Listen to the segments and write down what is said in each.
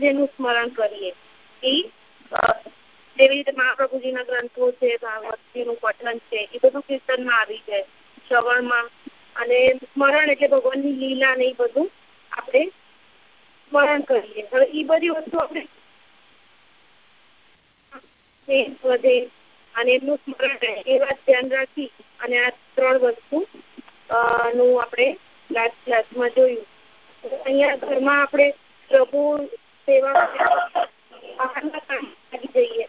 જેનું સ્મરણ કરીએ. એ જેવી રીતે મહાપ્રભુજીના ગ્રંથો છે, ભાગવતજીનું પઠન છે, એ બધું કીર્તનમાં આવી જાય શ્રવણમાં. અને સ્મરણ એટલે ભગવાનની લીલા ને એ બધું આપણે સ્મરણ કરીએ. હવે એ બધી વસ્તુ આપણે વધે અને એમનું સ્મરણ એ વાત ધ્યાન રાખી અને આ ત્રણ વસ્તુ નું આપણે લાસ્ટ ક્લાસમાં જોયું. અહીંયા ઘરમાં આપણે પ્રભુ સેવા જઈએ.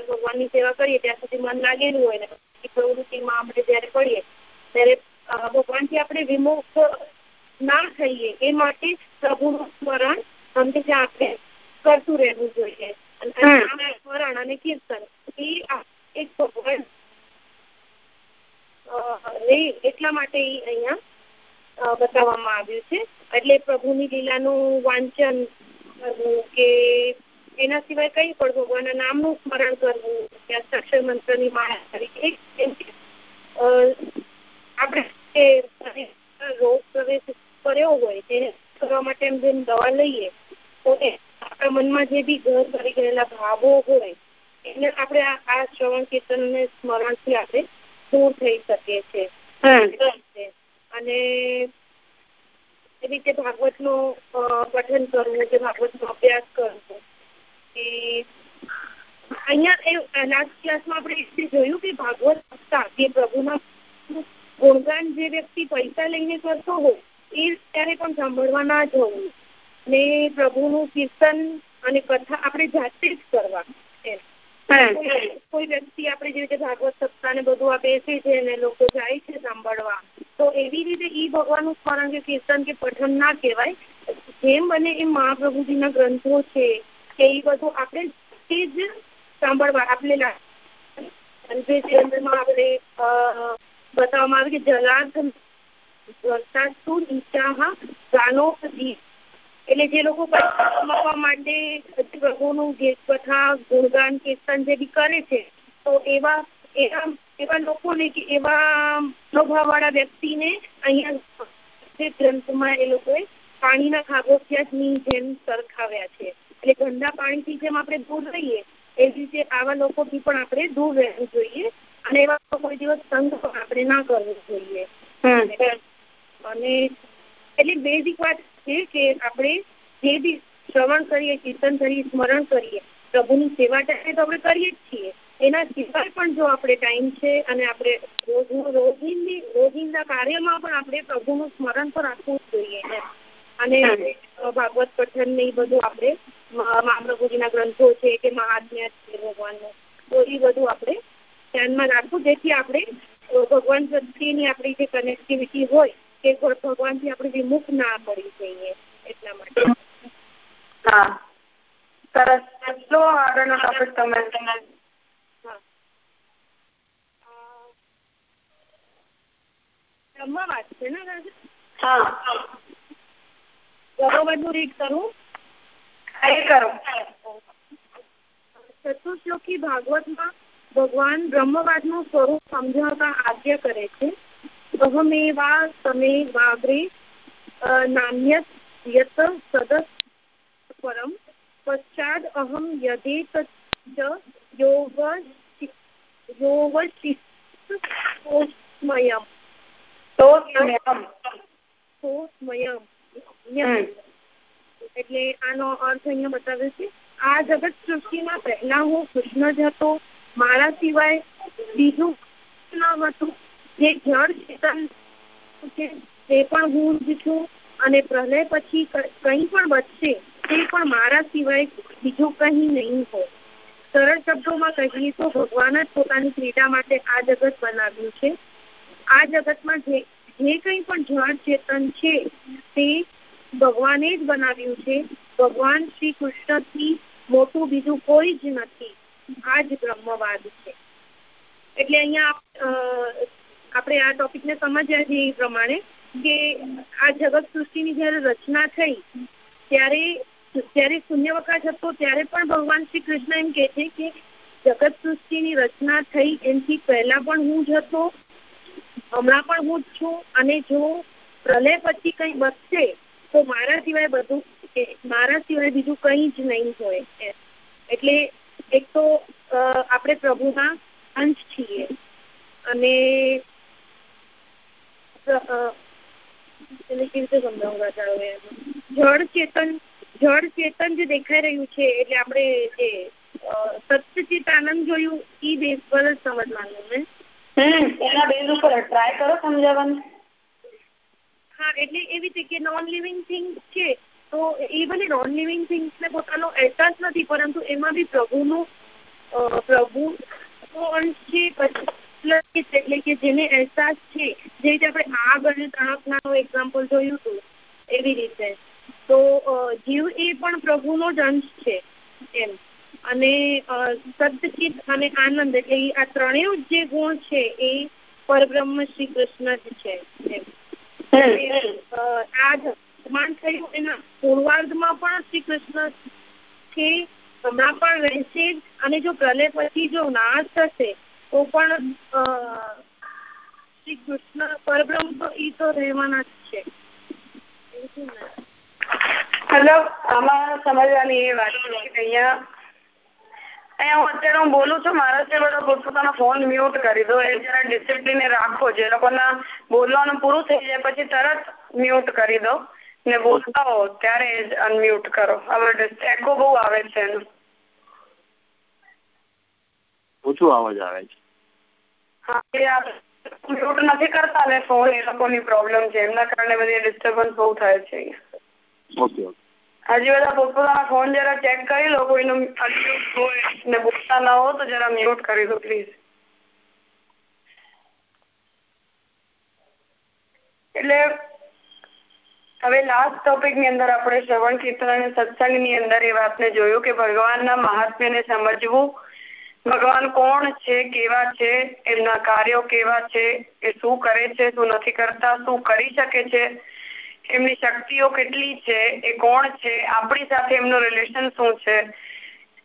ભગવાનની સેવા કરીએ ત્યાં સુધી મન લાગેલું હોય ને પ્રવૃત્તિમાં આપણે જયારે પડીએ ત્યારે ભગવાનથી આપણે વિમુખ ના થઈએ એ માટે પ્રભુનું સ્મરણ હંમેશા આપણે કરતું રહેવું જોઈએ. સ્મરણ અને કીર્તન એ એક ભગવાન એટલા માટે અહીંયા બતાવવામાં આવ્યું છે. એટલે પ્રભુની લીલાનું વાંચન કરવું કે એના સિવાય કઈ પણ ભગવાનના નામનું સ્મરણ કરવું, કે અક્ષર મંત્રની માળા તરીકે આપણે રોગ પ્રવેશ કર્યો હોય તેને કરવા માટે એમ જેમ દવા લઈએ, તો આપણા મનમાં જે બી ઘર કરી ગયેલા ભાવો હોય, એને આપણે આ શ્રવણ કીર્તન ને સ્મરણથી આપણે દૂર થઈ શકે છે. અને એ રીતે ભાગવતનું પઠન કરવું કે ભાગવત નો અભ્યાસ કરવો કે અહીંયા લાસ્ટ ક્લાસમાં આપણે એ જોયું કે ભાગવત ભક્તા કે પ્રભુના ગુણગાન જે વ્યક્તિ પૈસા લઈને કરતો હોય એ ત્યારે પણ સાંભળવા ના જવું ને પ્રભુનું કીર્તન અને કથા આપણે જાતે જ કરવા. કોઈ વ્યક્તિ આપણે જે રીતે ભાગવત સપ્તાહ ને બધું આ બેસે છે ને લોકો જાય છે સાંભળવા, તો એવી રીતે ઈ ભગવાનનું સ્મરણ કે કીર્તન કે પઠન ના કહેવાય. જેમ બને એ મહાપ્રભુજીના ગ્રંથો છે કે એ બધું આપણે તે જ સાંભળવા આપણે અંતમાં આપણે બતાવવામાં આવે કે જલાર્થ શું નીચા ગાનો એટલે જે લોકો કમાવા માટે પ્રભુનું કથા ગુણગાન કીર્તન જે બી કરે છે તો એવા એવા એવા લોકોને કે એવા સ્વભાવવાળા વ્યક્તિને અહીંયા ગ્રંથમાં એ લોકોએ પાણીના ખાબોચિયાની જેમ સરખાવ્યા છે. એટલે ગંદા પાણીથી જેમ આપણે દૂર રહીએ એવી રીતે આવા લોકોથી પણ આપણે દૂર રહેવું જોઈએ અને એવા કોઈ દિવસ સંઘ પણ આપણે ના કરવો જોઈએ. અને એટલે બેઝિક વાત છે કે આપણે જે બી શ્રવણ કરીએ કીર્તન કરીએ સ્મરણ કરીએ પ્રભુની સેવા ટાઈમે તો આપણે કરીએ જ છીએ. એના સિવાય પણ જો આપણે ટાઈમ છે અને આપણે રોજિંદી રોજિંદા કાર્યમાં પણ આપણે પ્રભુનું સ્મરણ પણ રાખવું જ જોઈએ અને ભાગવત પઠન ને એ બધું આપણે મહાપ્રભુજીના ગ્રંથો છે કે મહાત્મ્ય છે ભગવાનનું તો એ બધું આપણે ધ્યાનમાં રાખવું જેથી આપણે ભગવાન પ્રત્યેની આપણી જે કનેક્ટિવિટી હોય કે ભગવાનથી આપણે વિમુખ ના પડી જઈએ એટલા માટે. હા. સરસ. લો આગળનો ટોપિક તમે બ્રહ્મવાદ છે ને હા. રીડ કરું? એ કરો. ચતુશ્લોકી ભાગવતમાં ભગવાન બ્રહ્મવાદનું સ્વરૂપ સમજાવતા આજ્ઞા કરે છે. અહમેવા તમે વાગ્રે નાન્યત યત સદસ પરમ પશ્ચાદ અહમ યદેત યોગ યોગશિસ્મયમ એટલે આનો અર્થ અહીંયા બતાવે છે આ જગત સૃષ્ટિમાં પહેલા હું કૃષ્ણ જ હતો મારા સિવાય બીજું ન હતું જે જળ ચેતન છે, તે પણ હું જ છું અને પ્રલય પછી કંઈ પણ બચશે, તે પણ મારા સિવાય બીજું કંઈ નહીં હોય. સરળ શબ્દોમાં કહીએ તો ભગવાન જ પોતાની ક્રીડા માટે આ જગત બનાવ્યું છે. આ જગતમાં જે જે કંઈ પણ જળ ચેતન છે, તે ભગવાને જ બનાવ્યું છે. ભગવાન શ્રી કૃષ્ણથી મોટું બીજું કોઈ જ નથી. આ જ બ્રહ્મવાદ છે. એટલે અહીંયા આપણે આ ટોપિકને સમજ્યા છીએ એ પ્રમાણે કે આ જગત સૃષ્ટિની જયારે રચના થઈ, ત્યારે જ્યારે શૂન્યવકાશ હતો, ત્યારે પણ ભગવાન શ્રી કૃષ્ણ એમ કે છે કે જગત સૃષ્ટિની રચના થઈ એમથી પહેલા પણ હું જ હતો, હમણાં પણ હું જ છું અને જો પ્રલય પછી કઈ બચશે, તો મારા સિવાય બધું મારા સિવાય બીજું કઈ જ નહીં હોય એટલે એક તો આપણે પ્રભુના અંશ છીએ. અને એને કેવી રીતે સમજાવવા ચાલો જળ ચેતન જળ ચેતન જે દેખાઈ રહ્યું છે એટલે આપણે જે સત્યચિત આનંદ જોયું એ બેઝ પર જ સમજવાનું ને? એના બેઝ ઉપર ટ્રાય કરો સમજાવવાનું. હા એટલે એવી રીતે કે નોન લિવિંગ થિંગ છે તો એ ભલે નોન લિવિંગ થિંગ્સ ને પોતાનો અહેસાસ નથી પરંતુ એમાં બી પ્રભુનું પ્રભુ અંશ છે પછી એટલે કે જેને અહેસાસ છે જે રીતે આપણે આગ અને તણકનાનું એક્ઝામ્પલ જોયું હતું એવી રીતે. તો જીવ એ પણ પ્રભુનો જ અંશ છે એમ. અને સદચિત અને આનંદ એટલે આ ત્રણેય જે ગુણ છે એ પરબ્રહ્મ શ્રી કૃષ્ણ જ છે એમ. આ નિર્માણ થયું એના પૂર્વાર્ધમાં પણ શ્રી કૃષ્ણ છે હમણાં પણ રહેશે અને જો પ્રલય પછી જો નાશ થશે તો પણ શ્રી કૃષ્ણ પરબ્રહ્મ તો એ તો રહેવાના જ છે. મતલબ આમાં સમજવાની એ વાત છે કે અહીંયા અહીંયા હું અત્યારે હું બોલું છું, મારા બધા પોતપોતાનો ફોન મ્યુટ કરી દો, એ જરા ડિસિપ્લિન રાખો. જે લોકોના બોલવાનું પૂરું થઈ જાય પછી તરત મ્યુટ કરી દો ને બોલતા હો ત્યારે જ અનમ્યુટ કરો. હવે એકો બહુ આવે છે એનું. ઓછું અવાજ આવે છે. મ્યુટ નથી કરતા ને ફોન એ લોકોની પ્રોબ્લેમ છે. એમના કારણે બધી ડિસ્ટર્બન્સ બહુ થાય છે ઓકે ઓકે. હજી બધા પોતપોતાના ફોન જરા ચેક કરી લો કોઈનું અનમ્યુટ હોય ને બોલતા ના હો તો જરા મ્યુટ કરી દો પ્લીઝ એટલે હવે લાસ્ટ ટોપિકની અંદર આપણે શ્રવણ કીર્તન અને સત્સંગની અંદર એ વાતને જોયું કે ભગવાનના મહાત્મ્યને સમજવું ભગવાન કોણ છે, કેવા છે, એમના કાર્યો કેવા છે, એ શું કરે છે, શું નથી કરતા, શું કરી શકે છે, એમની શક્તિઓ કેટલી છે, એ કોણ છે, આપણી સાથે એમનું રિલેશન શું છે,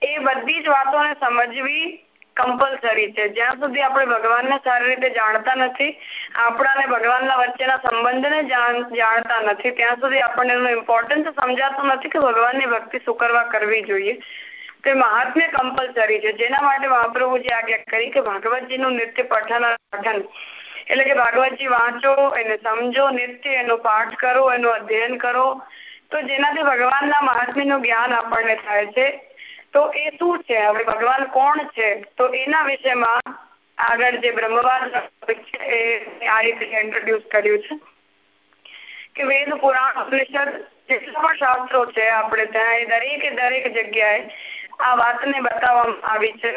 એ બધી જ વાતોને સમજવી કમ્પલસરી છે. જ્યાં સુધી આપણે ભગવાનને સારી રીતે જાણતા નથી આપણા ભગવાનના વચ્ચેના સંબંધને જાણતા નથી, ત્યાં સુધી આપણને એનું ઇમ્પોર્ટન્સ સમજાતું નથી કે ભગવાનની ભક્તિ શું કરવા કરવી જોઈએ. તે મહાત્મ્ય કમ્પલસરી છે. જેના માટે મહાપ્રભુજી આજ્ઞા કરી કે ભાગવતજીનું નિત્ય પઠન પઠન. એટલે કે ભાગવતજી વાંચો, એને સમજો, નિત્ય એનો પાઠ કરો, એનું અધ્યયન કરો. તો જેનાથી ભગવાનના મહાત્મ્યનું જ્ઞાન આપણને થાય છે. તો એ શું છે? હવે ભગવાન કોણ છે? તો એના વિષયમાં આગળ જે બ્રહ્મવાદ છે એ આ રીતે ઇન્ટ્રોડ્યુસ કર્યું છે. કે વેદ, પુરાણ, ઉપનિષદ જેટલા પણ શાસ્ત્રો છે આપણે ત્યાં એ દરેકે દરેક જગ્યાએ આ વાતને બતાવવામાં આવી છે.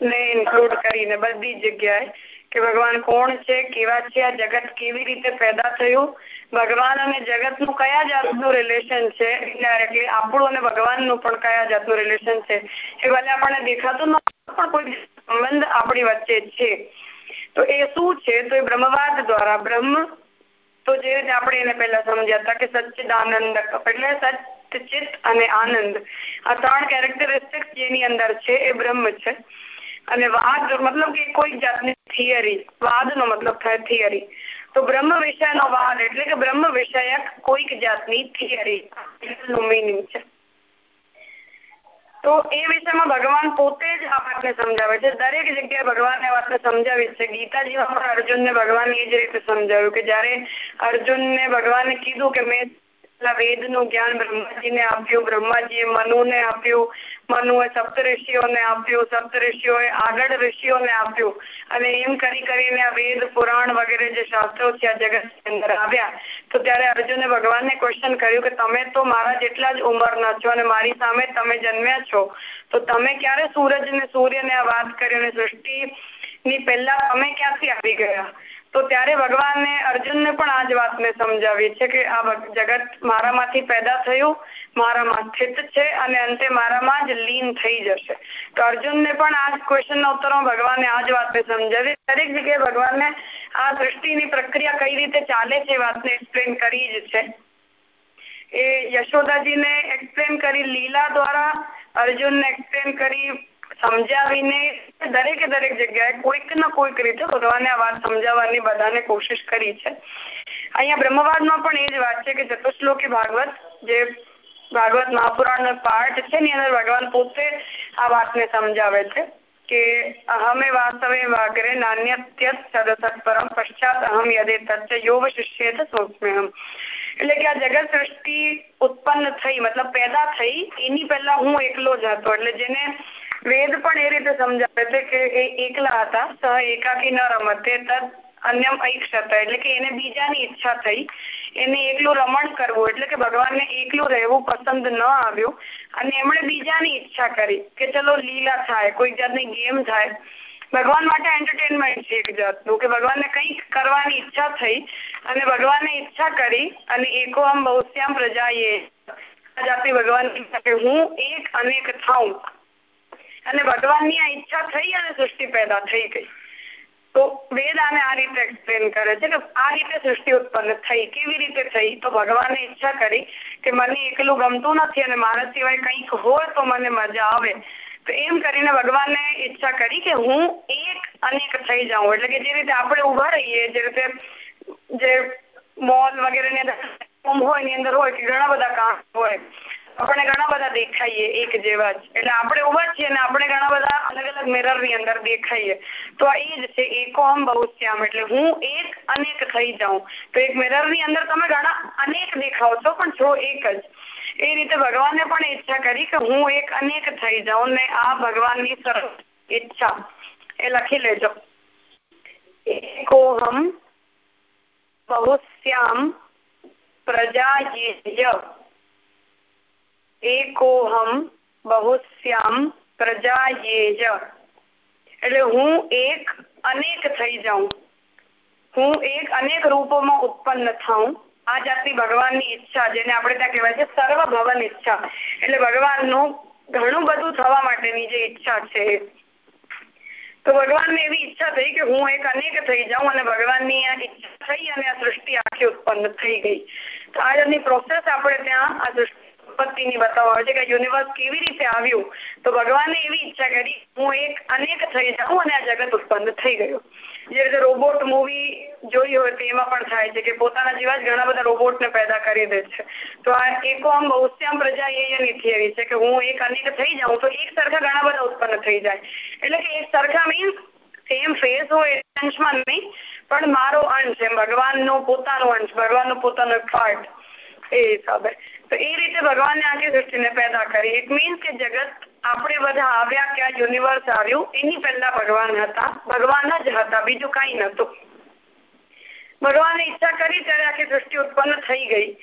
ને ઇન્ક્લુડ કરીને બધી જગ્યાએ કે ભગવાન કોણ છે, કેવા છે, આ જગત કેવી રીતે પેદા થયું, ભગવાન અને જગતનું કયા જાતનું રિલેશન છે ઇનડાયરેક્ટલી આપણું અને ભગવાનનું પણ કયા જાતનું રિલેશન છે, એ ભલે આપણને દેખાતું ન પણ કોઈ સંબંધ આપણી વચ્ચે છે. તો એ શું છે? તો એ બ્રહ્મવાદ દ્વારા બ્રહ્મ તો જે રીતે આપણે એને પહેલા સમજ્યા હતા કે સચ્ચિદાનંદ એટલે સચિત અને આનંદ આ ત્રણ કેરેક્ટરિસ્ટિક્સ જેની અંદર છે એ બ્રહ્મ છે અને વાદ મતલબ કે કોઈ જાતની થિયરી વાદ નો મતલબ થાય થિયરી તો બ્રહ્મ વિષય નો વાદ એટલે કે બ્રહ્મ વિષયક કોઈક જાતની થિયરી નું મિનિંગ છે. તો એ વિષયમાં ભગવાન પોતે જ આ વાતને સમજાવે છે. દરેક જગ્યાએ ભગવાન એ વાતને સમજાવી છે. ગીતાજીમાં પણ અર્જુનને ભગવાન એ જ રીતે સમજાવ્યું કે જયારે અર્જુનને ભગવાને કીધું કે મેં વેદનું જ્ઞાન બ્રહ્માજીને આપ્યું. બ્રહ્માજીએ મનુને આપ્યું. મનુએ સપ્ત ઋષિઓને આપ્યું. સપ્ત ઋષિઓએ આગળ ઋષિઓને આપ્યું. અને એમ કરી કરીને આ વેદ, પુરાણ વગેરે જે શાસ્ત્રો છે આ જગત અંદર આવ્યા. તો ત્યારે અર્જુને ભગવાનને ક્વેશ્ચન કર્યું કે તમે તો મારા જેટલા જ ઉંમરના છો અને મારી સામે તમે જન્મ્યા છો. તો તમે ક્યારે સૂરજ ને સૂર્યને આ વાત કરી અને સૃષ્ટિ ની પહેલા તમે ક્યાંથી આવી ગયા? તો ત્યારે ભગવાને અર્જુનને પણ આ જ વાતને સમજાવી છે કે આ જગત મારામાંથી પેદા થયું, મારામાં સ્થિત છે અને અંતે મારામાં જ લીન થઈ જશે. તો અર્જુનને પણ આ ક્વેશ્ચનના ઉત્તરમાં ભગવાને આ જ વાતને સમજાવી. દરેક જગ્યાએ ભગવાનને આ સૃષ્ટિની પ્રક્રિયા કઈ રીતે ચાલે છે વાતને એક્સપ્લેન કરી જ છે. એ યશોદાજીને એક્સપ્લેન કરી, લીલા દ્વારા અર્જુનને એક્સપ્લેન કરી સમજાવીને દરેકે દરેક જગ્યાએ કોઈક ને કોઈક રીતે ભગવાને આ વાત સમજાવવાની બધાને કોશિશ કરી છે અહીંયા બ્રહ્મવાદમાં પણ એ જ વાત છે કે ચતુશ્લોકી ભાગવત જે ભાગવત મહાપુરાણ નો પાઠ છે ની અંદર ભગવાન પોતે આ વાતને સમજાવે છે કે અહમે વાસ્તવે વાગ્રે નાન્યત્યત સદસત પરમ પશ્ચાત અહમ યદે તત્વ યોગ શિષ્યેત સૌમ્યહમ એટલે કે આ જગત સૃષ્ટિ ઉત્પન્ન થઈ, મતલબ પેદા થઈ, એની પહેલા હું એકલો જ હતો, એટલે જેને વેદ પણ એ રીતે સમજાવે છે કે એ એકલા હતા સહ એકાકી ન રમતે. તદ અન્યમ ઐક્ષત. એટલે કે એને બીજાની ઈચ્છા થઈ. એને એકલું રમણ કરવું. એટલે કે ભગવાનને એકલું રહેવું પસંદ ન આવ્યું. અને એમણે બીજાની ઈચ્છા કરી કે ચલો લીલા થાય કોઈ જાતની ગેમ થાય. ભગવાન માટે એન્ટરટેનમેન્ટ છે એક જાતનું, કે ભગવાનને કંઈક કરવાની ઈચ્છા થઈ. અને ભગવાનને ઈચ્છા કરી અને એકો આમ બહુશ્યામ પ્રજાએ આપી ભગવાન હું એક અનેક થાઉં. અને ભગવાનની આ ઈચ્છા થઈ અને સૃષ્ટિ પેદા થઈ ગઈ. તો વેદ આને આ રીતે એક્સપ્લેન કરે છે કે આ રીતે સૃષ્ટિ ઉત્પન્ન થઈ, કેવી રીતે થઈ? તો ભગવાને ઈચ્છા કરી કે મને એકલું ગમતું નથી અને મારા સિવાય કંઈક હોય તો મને મજા આવે. તો એમ કરીને ભગવાનને ઈચ્છા કરી કે હું એક અનેક થઈ જાઉં. એટલે કે જે રીતે આપણે ઊભા રહીએ, જે રીતે જે મોલ વગેરે હોય, એની અંદર હોય કે ઘણા બધા કામ હોય આપણે ઘણા બધા દેખાઈએ એક જેવા જ. એટલે આપણે ઊભા છીએ ને આપણે ઘણા બધા અલગ અલગ મિરરની અંદર દેખાઈએ. તો આ એ જ છે, એકોમ બહુશ્યામ. એટલે હું એક અનેક થઈ જાઉં. તો એક મિરરની અંદર તમે ઘણા અનેક દેખાવ છો, પણ છો એક જ. એ રીતે ભગવાને પણ ઈચ્છા કરી કે હું એક અનેક થઈ જાઉં ને આ ભગવાનની સરસ ઈચ્છા. એ લખી લેજો. એકોહમ બહુશ્યામ પ્રજાયેય એકોહમ બહુશ્યામ પ્રજાયેય એટલે હું એક અનેક થઈ જાઉં. હું એક અનેક રૂપોમાં ઉત્પન્ન થાઉં. આ જાતની ભગવાનની ઈચ્છા, જેને આપણે ત્યાં કહેવાય છે સર્વ ભવન ઈચ્છા. એટલે ભગવાનનું ઘણું બધું થવા માટેની જે ઈચ્છા છે. તો ભગવાનને એવી ઈચ્છા થઈ કે હું એક અનેક થઈ જાઉં અને ભગવાનની આ ઈચ્છા થઈ અને આ સૃષ્ટિ આખી ઉત્પન્ન થઈ ગઈ. તો આ જાતની પ્રોસેસ આપણે ત્યાં આ સૃષ્ટિ ઉત્પત્તિની બતાવવા આવે છે કે યુનિવર્સ કેવી રીતે આવ્યું? તો ભગવાને એવી ઈચ્છા કરી, હું એક અનેક થઈ જાઉં અને આ જગત ઉત્પન્ન થઈ ગયું. જે રીતે રોબોટ મૂવી જોઈ હોય તો એમાં પણ થાય છે કે પોતાના જેવા જ ઘણા બધા રોબોટને પેદા કરી દે છે. તો આ એકો આમ બહુશ્યામ પ્રજા એની થિયરી છે કે હું એક અનેક થઈ જાઉં તો એક સરખા ઘણા બધા ઉત્પન્ન થઈ જાય. એટલે કે એક સરખા મીન્સ સેમ ફેસ હોય પણ મારો અંશ, એમ ભગવાનનો પોતાનો અંશ, ભગવાનનો પોતાનો પાર્ટ એ હિસાબે. તો એ રીતે ભગવાને આખી સૃષ્ટિને પેદા કરી. ઇટ મીન્સ કે જગત આપણે બધા આવ્યા ક્યાં યુનિવર્સ આવ્યું, એની પહેલા ભગવાન હતા. ભગવાન જ હતા, બીજું કઈ નતું ભગવાને ઈચ્છા કરી ત્યારે આખી સૃષ્ટિ ઉત્પન્ન થઈ ગઈ.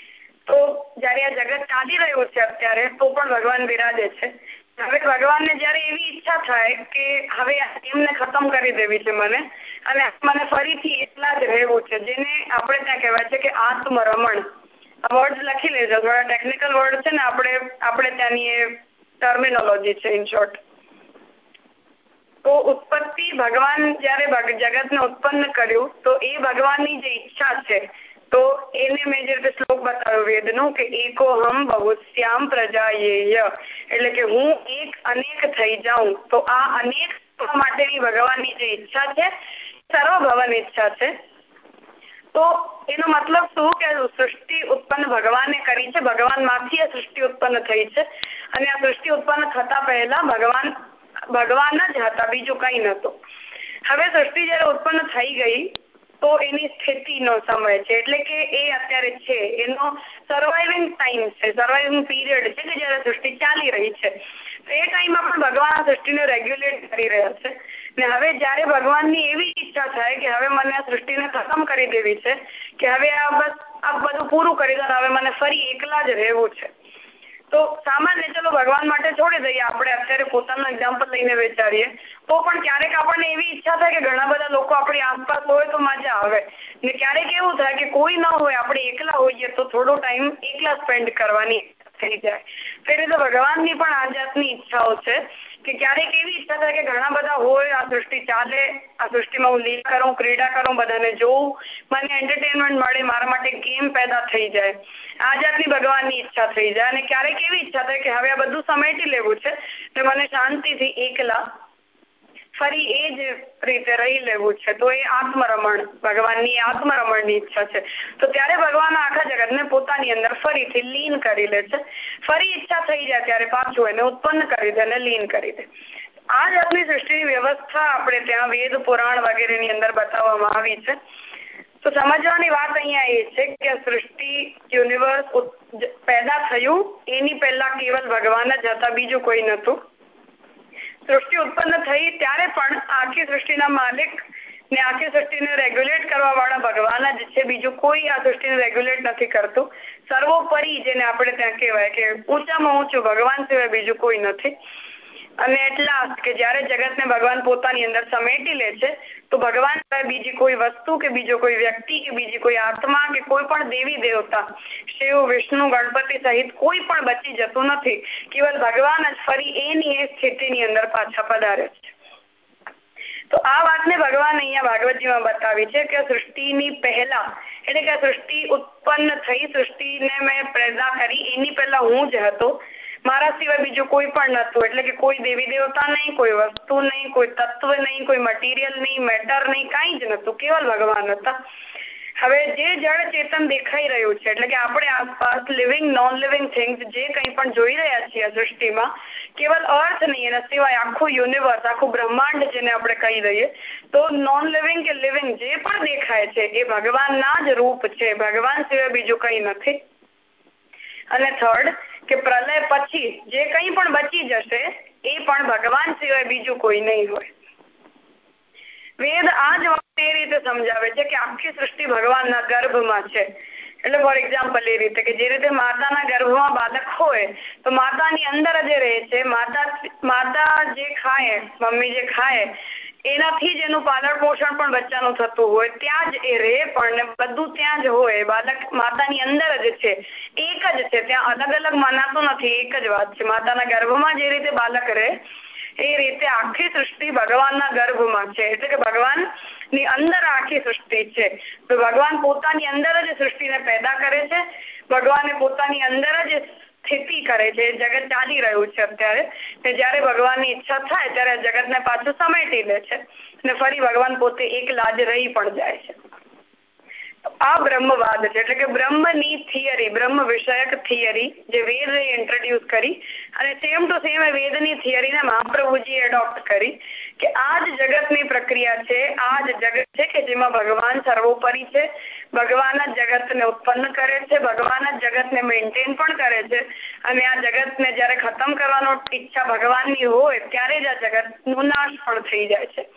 તો જયારે આ જગત ચાલી રહ્યું છે અત્યારે, તો પણ ભગવાન બિરાજે છે. હવે ભગવાનને જયારે એવી ઈચ્છા થાય કે હવે એમને ખતમ કરી દેવી છે મને, અને મને ફરીથી એટલા જ રહેવું છે, જેને આપણે ત્યાં કહેવાય છે કે આત્મરમણ. વર્ડ લખી લેજો. થોડા ટેકનિકલ વર્ડ છે ને, આપણે આપણે ત્યાંની એ ટર્મિનોલોજી છે ઇન શોર્ટ તો ઉત્પત્તિ ભગવાન જયારે જગતને ઉત્પન્ન કર્યું, તો એ ભગવાનની જે ઈચ્છા છે, તો એને મેં જે રીતે શ્લોક બતાવ્યો, વેદનો કે એકો હમ બહુશ્યામ પ્રજાયેય. એટલે કે હું એક અનેક થઈ જાઉં, તો આ અનેક માટેની ભગવાનની જે ઈચ્છા છે સર્વ ભવન ઈચ્છા છે. તો એનો મતલબ શું કે સૃષ્ટિ ઉત્પન્ન ભગવાને કરી છે? ભગવાનમાંથી સૃષ્ટિ ઉત્પન્ન થઈ છે. અને આ સૃષ્ટિ ઉત્પન્ન થતા પહેલા ભગવાન ભગવાન જ હતા, બીજું કઈ નતું હવે સૃષ્ટિ જયારે ઉત્પન્ન થઈ ગઈ, તો એની સ્થિતિનો સમય છે. એટલે કે એ અત્યારે છે. એનો સર્વાઈવિંગ ટાઈમ છે. સર્વાઈવિંગ પીરિયડ છે કે જયારે સૃષ્ટિ ચાલી રહી છે. એ ટાઈમમાં પણ ભગવાન સૃષ્ટિને રેગ્યુલેટ કરી રહ્યા છે. ને હવે જયારે ભગવાનની એવી ઈચ્છા થાય કે હવે મને આ સૃષ્ટિને ખતમ કરી દેવી છે, કે હવે આ બસ, આ બધું પૂરું કરી દો હવે મને ફરી એકલા જ રહેવું છે. તો સામાન્ય ચલો ભગવાન માટે છોડી દઈએ આપણે, અત્યારે પોતાનું એક્ઝામ્પલ લઈને વિચારીએ. તો પણ ક્યારેક આપણને એવી ઈચ્છા થાય કે ઘણા બધા લોકો આપણી આસપાસ હોય તો મજા આવે. ને ક્યારેક એવું થાય કે કોઈ ન હોય, આપણે એકલા હોઈએ તો થોડો ટાઈમ એકલા સ્પેન્ડ કરવાની થઈ જાય. તે રીતે ભગવાનની પણ આ જાતની ઈચ્છાઓ છે કે ક્યારેક એવી ઈચ્છા થાય કે ઘણા બધા હોય, આ સૃષ્ટિ ચાલે, આ સૃષ્ટિમાં હું લીલા કરું, ક્રીડા કરું, બધાને જોઉં, મને એન્ટરટેનમેન્ટ મળે, મારા માટે ગેમ પેદા થઈ જાય. આ જાતની ભગવાનની ઈચ્છા થઈ જાય. અને ક્યારેક એવી ઈચ્છા થાય કે હવે આ બધું સમેટી લેવું છે ને મને શાંતિથી એકલા ફરી એ જ રીતે રહી લેવું છે. તો એ આત્મરમણ, ભગવાનની આત્મરમણની ઈચ્છા છે. તો ત્યારે ભગવાન આખા જગતને પોતાની અંદર ફરીથી લીન કરી લે છે. ફરી ઈચ્છા થઈ જાય ત્યારે પાછું એને ઉત્પન્ન કરી દે અને લીન કરી દે. આ જાતની સૃષ્ટિની વ્યવસ્થા આપણે ત્યાં વેદ, પુરાણ વગેરેની અંદર બતાવવામાં આવી છે. તો સમજવાની વાત અહીંયા એ છે કે સૃષ્ટિ, યુનિવર્સ પેદા થયું. એની પહેલા કેવલ ભગવાન જ હતા, બીજું કોઈ નતું સૃષ્ટિ ઉત્પન્ન થઈ ત્યારે પણ આખી સૃષ્ટિના માલિક ને આખી સૃષ્ટિને રેગ્યુલેટ કરવા વાળા ભગવાન જ છે. બીજું કોઈ આ સૃષ્ટિને રેગ્યુલેટ નથી કરતું. સર્વોપરી જેને આપણે ત્યાં કહેવાય કે ઊંચામાં ઊંચું ભગવાન સિવાય બીજું કોઈ નથી. અને એટલા કે જયારે જગતને ભગવાન પોતાની અંદર સમેટી લે છે, તો ભગવાન બીજી કોઈ વસ્તુ કે બીજો કોઈ વ્યક્તિ કે બીજી કોઈ આત્મા કે કોઈ પણ દેવી દેવતા, શિવ, વિષ્ણુ, ગણપતિ સહિત કોઈ પણ બચી જતું નથી. કેવલ ભગવાન જ ફરી એની એ સ્થિતિની અંદર પાછા પધારે છે. તો આ વાતને ભગવાન અહીંયા ભાગવતજીમાં બતાવી છે કે સૃષ્ટિની પહેલા, એટલે કે સૃષ્ટિ ઉત્પન્ન થઈ, સૃષ્ટિને મેં પેદા કરી, એની પહેલા હું જ હતો. મારા સિવાય બીજું કોઈ પણ નતું એટલે કે કોઈ દેવી દેવતા નહીં, કોઈ વસ્તુ નહીં, કોઈ તત્વ નહીં, કોઈ મટીરિયલ નહીં મેટર નહીં, કાંઈ જ નતું કેવલ ભગવાન હતા. હવે જે જળ ચેતન દેખાઈ રહ્યું છે, એટલે કે આપણે આસપાસ લિવિંગ નોન લિવિંગ થિંગ્સ જે કંઈ પણ જોઈ રહ્યા છીએ આ સૃષ્ટિમાં, કેવલ અર્થ નહીં, એના સિવાય આખું યુનિવર્સ આખું બ્રહ્માંડ જેને આપણે કહી દઈએ, તો નોન લિવિંગ કે લિવિંગ જે પણ દેખાય છે, એ ભગવાનના જ રૂપ છે. ભગવાન સિવાય બીજું કંઈ નથી. અને થર્ડ કે પ્રલય પછી જે કંઈ પણ બચી જશે, એ પણ ભગવાન સિવાય બીજું કોઈ નહીં હોય. વેદ આ જ વાત એ રીતે સમજાવે છે કે આખી સૃષ્ટિ ભગવાનના ગર્ભમાં છે. એટલે ફોર એક્ઝામ્પલ એ રીતે કે જે રીતે માતાના ગર્ભમાં બાળક હોય, તો માતાની અંદર જે રહે છે. માતા માતા જે ખાય, મમ્મી જે ખાય એનાથી જ એનું પાલન પોષણ પણ બચ્ચાનું થતું હોય. ત્યાં જ એ રહે પણ બધું ત્યાં જ હોય. બાળક માતાની અંદર જ છે. એક જ છે. ત્યાં અલગ અલગ મનાતું નથી. એક જ વાત છે. માતાના ગર્ભમાં જે રીતે બાળક રહે, એ રીતે આખી સૃષ્ટિ ભગવાનના ગર્ભમાં છે. એટલે કે ભગવાનની અંદર આખી સૃષ્ટિ છે. તો ભગવાન પોતાની અંદર જ સૃષ્ટિને પેદા કરે છે. ભગવાને પોતાની અંદર જ સ્થિતિ કરે છે જગત ચાલી રહ્યું છે અત્યારે ને જ્યારે ભગવાનની ઈચ્છા થાય ત્યારે જગતને પાછું સમેટી લે છે ને ફરી ભગવાન પોતે એક લાજ રહી પણ જાય છે. આ બ્રહ્મવાદ એટલે કે બ્રહ્મની થિયરી, બ્રહ્મ વિષયક થિયરી જે વેદ ઇન્ટ્રોડ્યુસ કરી અને સેમ ટુ સેમ વેદની થિયરીને મહાપ્રભુજી એડોપ્ટ કરી કે આ જ જગતની પ્રક્રિયા છે, આ જ જગત છે કે જેમાં ભગવાન સર્વોપરી છે, ભગવાન જ જગતને ઉત્પન્ન કરે છે, ભગવાન જ જગતને મેન્ટેન પણ કરે છે અને આ જગતને જ્યારે ખતમ કરવાનો ઈચ્છા ભગવાનની હોય ત્યારે જ આ જગતનો નાશ પણ થઈ જાય છે.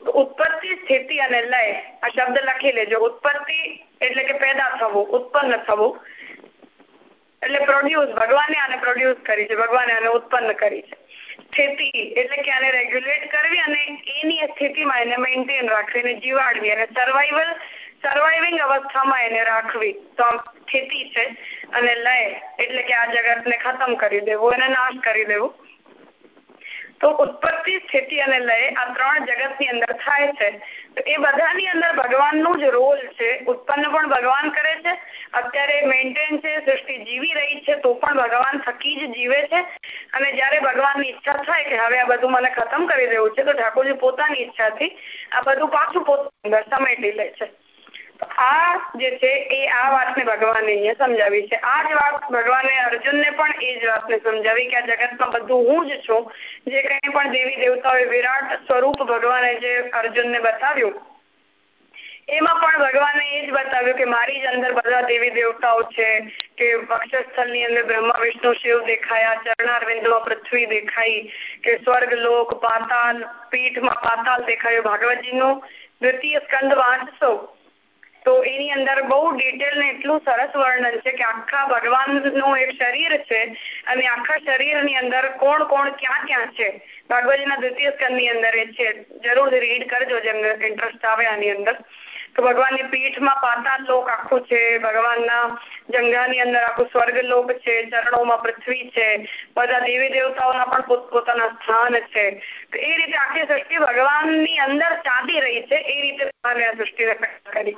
ઉત્પત્તિ, સ્થિતિ અને લય આ શબ્દ લખી લેજો. ઉત્પત્તિ એટલે કે પેદા થવું, ઉત્પન્ન એટલે પ્રોડ્યુસ ભગવાને આને પ્રોડ્યુસ કરી છે, ભગવાને આને ઉત્પન્ન કરી છે. સ્થિતિ એટલે કે આને રેગ્યુલેટ કરવી અને એની સ્થિતિમાં એને મેન્ટેન રાખવી અને જીવાડવી અને સર્વાઈવલ સર્વાઈવિંગ અવસ્થામાં એને રાખવી. તો આમ સ્થિતિ છે અને લય એટલે કે આ જગતને ખતમ કરી દેવું એને નાશ કરી દેવું. તો ઉત્પત્તિ સ્થિતિ અને લય આ ત્રણ જગતની અંદર થાય છે. તો એ બધાની અંદર ભગવાનનું જ રોલ છે. ઉત્પન્ન પણ ભગવાન કરે છે. અત્યારે મેન્ટેન છે, સૃષ્ટિ જીવી રહી છે, તો પણ ભગવાન થકી જ જીવે છે. અને જ્યારે ભગવાનની ઈચ્છા થાય કે હવે આ બધું મને ખતમ કરી દેવું છે, તો ઠાકોરજી પોતાની ઈચ્છાથી આ બધું પાછું પોતાની અંદર સમેટી લે છે. આ જે છે, એ આ વાતને ભગવાને અહીંયા સમજાવી છે. આ જ વાત ભગવાને અર્જુનને પણ એ જ વાતને સમજાવી કે આ જગતમાં બધું હું જ છું. જે કંઈ પણ દેવી દેવતાઓએ વિરાટ સ્વરૂપ ભગવાને જે અર્જુનને બતાવ્યું, એમાં પણ ભગવાને એ જ બતાવ્યું કે મારી જ અંદર બધા દેવી દેવતાઓ છે, કે વક્ષસ્થળની અંદર બ્રહ્મા, વિષ્ણુ, શિવ દેખાયા, ચરણારવિંદમાં પૃથ્વી દેખાઈ, કે સ્વર્ગ, લોક, પાતાલ, પીઠમાં પાતાલ દેખાયું. ભાગવતજીનું દ્વિતીય સ્કંદ વાંચશો? તો એની અંદર બહુ ડિટેલ ને એટલું સરસ વર્ણન છે કે આખા ભગવાનનું એક શરીર છે અને આખા શરીરની અંદર કોણ કોણ ક્યાં ક્યાં છે? ભાગવતજીના દ્વિતીય સ્કંદની અંદર એ છે. જરૂર રીડ કરજો જેમને ઇન્ટરેસ્ટ આવે આની અંદર. તો ભગવાનની પીઠમાં પાતાળ લોક આખું છે. ભગવાનના જંગાની અંદર આખું સ્વર્ગ લોક છે. ચરણોમાં પૃથ્વી છે. બધા દેવી દેવતાઓના પણ પોતપોતાના સ્થાન છે. તો એ રીતે આખી સૃષ્ટિ ભગવાનની અંદર ચાલી રહી છે. એ રીતે સૃષ્ટિને કરી.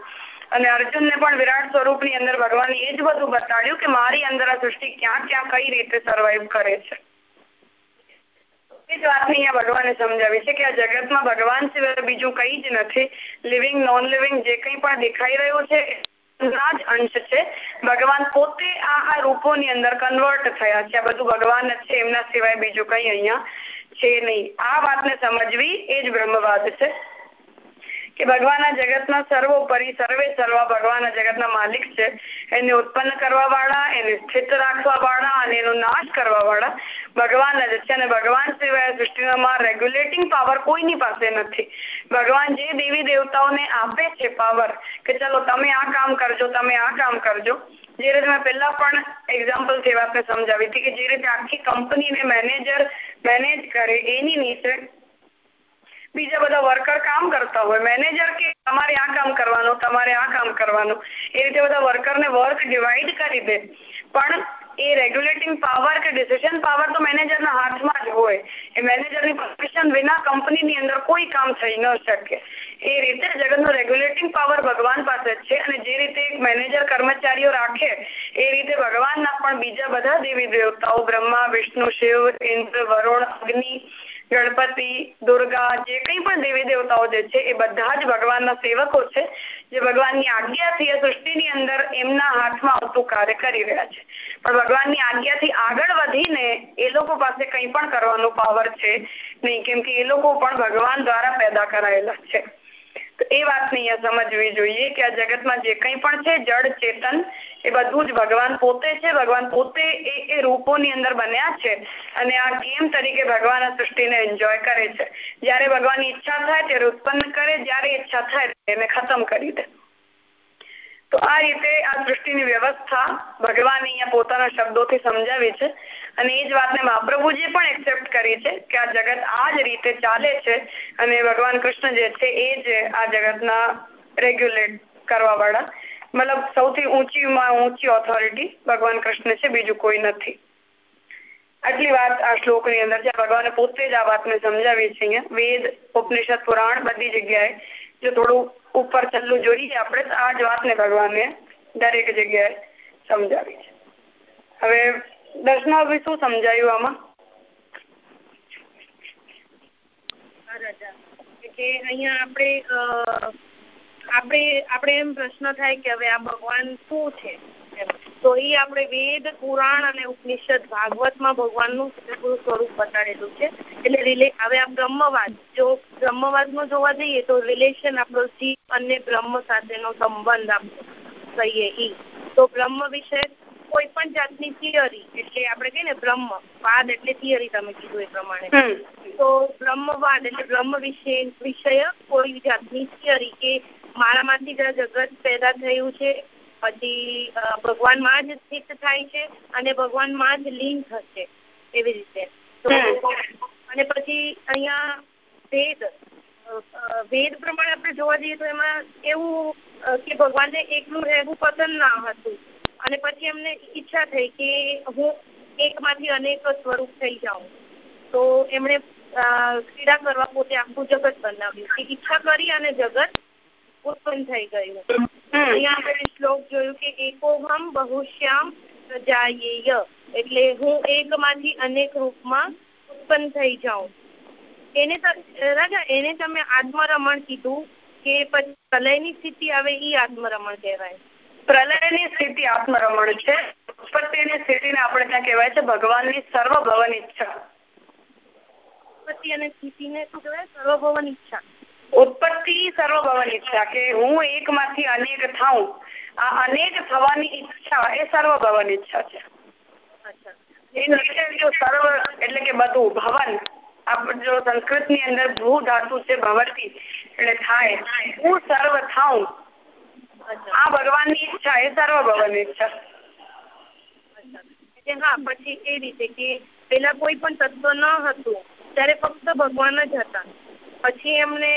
અને અર્જુનને પણ વિરાટ સ્વરૂપની અંદર ભગવાન એ જ બધું બતાડ્યું કે મારી અંદર આ સૃષ્ટિ ક્યાં ક્યાં કઈ રીતે સર્વાઈવ કરે છે. એ જ વાતને અહીંયા ભગવાને સમજાવી છે કે આ જગતમાં ભગવાન સિવાય બીજું કઈ જ નથી. લિવિંગ નોન લિવિંગ જે કંઈ પણ દેખાઈ રહ્યું છે ના જ અંશ છે. ભગવાન પોતે આ આ રૂપોની અંદર કન્વર્ટ થયા છે, એમના સિવાય બીજું કઈ અહીંયા છે નહીં. આ વાતને સમજવી એ જ બ્રહ્મવાદ છે. કે ભગવાનના જગતના સર્વોપરી, સર્વે સર્વા ભગવાનના જગતના માલિક છે. એને ઉત્પન્ન કરવા વાળા એને સ્થિત રાખવા વાળા અને એનો નાશ કરવા વાળા ભગવાન જ છે. અને ભગવાન સિવાય સૃષ્ટિમાં રેગ્યુલેટિંગ પાવર કોઈની પાસે નથી. ભગવાન જે દેવી દેવતાઓને આપે છે પાવર કે ચલો તમે આ કામ કરજો, તમે આ કામ કરજો. જે રીતે મેં પહેલા પણ એક્ઝામ્પલથી વાતને સમજાવી હતી કે જે રીતે આખી કંપનીને મેનેજર મેનેજ કરે, એની નીચે બીજા બધા વર્કર કામ કરતા હોય મેનેજર કે તમારે આ કામ કરવાનું, તમારે આ કામ કરવાનું, એ રીતે બધા વર્કરને વર્ક ડિવાઈડ કરી દે. પણ એ રેગ્યુલેટિંગ પાવર કે ડિસિઝન પાવર તો મેનેજરના હાથમાં જ હોય. એ મેનેજરની પરમિશન વિના કંપનીની અંદર કોઈ કામ થઈ ન શકે. એ રીતે જગતનો રેગ્યુલેટિંગ પાવર ભગવાન પાસે છે અને જે રીતે મેનેજર કર્મચારીઓ રાખે, એ રીતે ભગવાનના પણ બીજા બધા દેવી દેવતાઓ બ્રહ્મા, વિષ્ણુ, શિવ, ઇન્દ્ર, વરુણ, અગ્નિ ગણપતિ, દુર્ગા, જે કંઈ પણ દેવી દેવતાઓ જે છે, એ બધા જ ભગવાનના સેવકો છે, જે ભગવાનની આજ્ઞાથી આ સૃષ્ટિની અંદર એમના હાથમાં આવતું કાર્ય કરી રહ્યા છે. પણ ભગવાનની આજ્ઞાથી આગળ વધીને એ લોકો પાસે કંઈ પણ કરવાનો પાવર છે નહીં. કેમ કે એ લોકો પણ ભગવાન દ્વારા પેદા કરાયેલા છે. એ વાતને અહીંયા સમજવી જોઈએ કે આ જગતમાં જે કંઈ પણ છે જડ ચેતન, એ બધું જ ભગવાન પોતે છે. ભગવાન પોતે એ એ રૂપોની અંદર બન્યા છે અને આ ગેમ તરીકે ભગવાન આ સૃષ્ટિને એન્જોય કરે છે? જ્યારે ભગવાનની ઈચ્છા થાય, ત્યારે ઉત્પન્ન કરે. જ્યારે ઈચ્છા થાય એને ખતમ કરી દે. તો આ રીતે આ સૃષ્ટિની વ્યવસ્થા ભગવાન અહીંયા પોતાના શબ્દોથી સમજાવી છે અને એ જ વાતને મહાપ્રભુજીએ પણ એક્સેપ્ટ કરી છે કે આ જગત આ જ રીતે ચાલે છે અને ભગવાન કૃષ્ણ જે છે એ જ આ જગતના રેગ્યુલેટ કરવા વાળા મતલબ સૌથી ઊંચીમાં ઊંચી ઓથોરિટી ભગવાન કૃષ્ણ છે, બીજું કોઈ નથી. આટલી વાત આ શ્લોકની અંદર છે. ભગવાને પોતે જ આ વાતને સમજાવી છે વેદ, ઉપનિષદ, પુરાણ બધી જગ્યાએ જો થોડું ઉપર છેલ્લું જોઈએ આપણે આ જ વાતને ભગવાને દરેક જગ્યાએ સમજાવી છે. હવે દર્શનાભી શું સમજાયું આમાં? એટલે અહીંયા આપણે આપણે આપણે એમ પ્રશ્ન થાય કે હવે આ ભગવાન શું છે? તો એ આપણે વેદ પુરાણ અને ઉપનિષદ ભાગવતમાં ભગવાનનું સ્વરૂપ બતાડેલું છે. એટલે રિલે હવે આ બ્રહ્મવાદ જો બ્રહ્મવાદમાં જોવા જઈએ તો રિલેશન આપણો જીવ અને બ્રહ્મ સાથેનો સંબંધ આપણે કહીએ ઈ. તો બ્રહ્મ વિશે કોઈ પણ જાતની થિયરી એટલે આપણે કહીએ ને બ્રહ્મ વાદ એટલે થિયરી તમે કીધું એ પ્રમાણે. તો બ્રહ્મવાદ એટલે બ્રહ્મ વિશે વિષય કોઈ જાતની થિયરી કે મારામાંથી જ જગત પેદા થયું છે પછી ભગવાનમાં જ સ્થિત થાય છે અને ભગવાનમાં જ લીન થશે એવી રીતે. અને પછી અહીંયા વેદ વેદ પ્રમાણે આપણે જોવા જઈએ તો એમાં એવું કે ભગવાનને એકલું રહેવું પસંદ ના હતું. અને પછી એમને ઈચ્છા થઈ કે હું એકમાંથી અનેક સ્વરૂપ થઈ જાઉં. તો એમણે ક્રીડા કરવા પોતે આખું જગત બનાવ્યું. ઈચ્છા કરી અને જગત ઉત્પન્ન થઈ ગયું. અહીંયા આપણે શ્લોક જોયું કે એકોહમ બહુશ્યામ પ્રજાયેય. એટલે હું એકમાંથી અનેક રૂપમાં ઉત્પન્ન થઈ જાઉં. એને રાજા એને તમે આત્મરમણ કીધું કે પછી પ્રલયની સ્થિતિ આવે એ આત્મરમણ કહેવાય. પ્રલયની સ્થિતિ આત્મરમણ છે. ઉત્પત્તિની સ્થિતિને આપણે ત્યાં કહેવાય છે ભગવાનની સર્વભવન ઈચ્છા. ઉત્પત્તિ અને સ્થિતિને શું કહેવાય? સર્વભવન ઈચ્છા. ઉત્પત્તિ સર્વભવન ઈચ્છા કે હું એકમાંથી અનેક થાઉં આ અનેક થવાની ઈચ્છા એ સર્વભવન ઈચ્છા છે. સર્વ એટલે કે બધું ભવન આપણે જો સંસ્કૃતની અંદર ભૂ ધાતુ છે ભવતી એટલે થાય. હું સર્વ થાઉં આ ભગવાનની ઈચ્છા એ સર્વભવન ઈચ્છા. હા પછી એ રીતે કે પેલા કોઈ પણ તત્વ ન હતું ત્યારે ફક્ત ભગવાન જ હતા. પછી એમને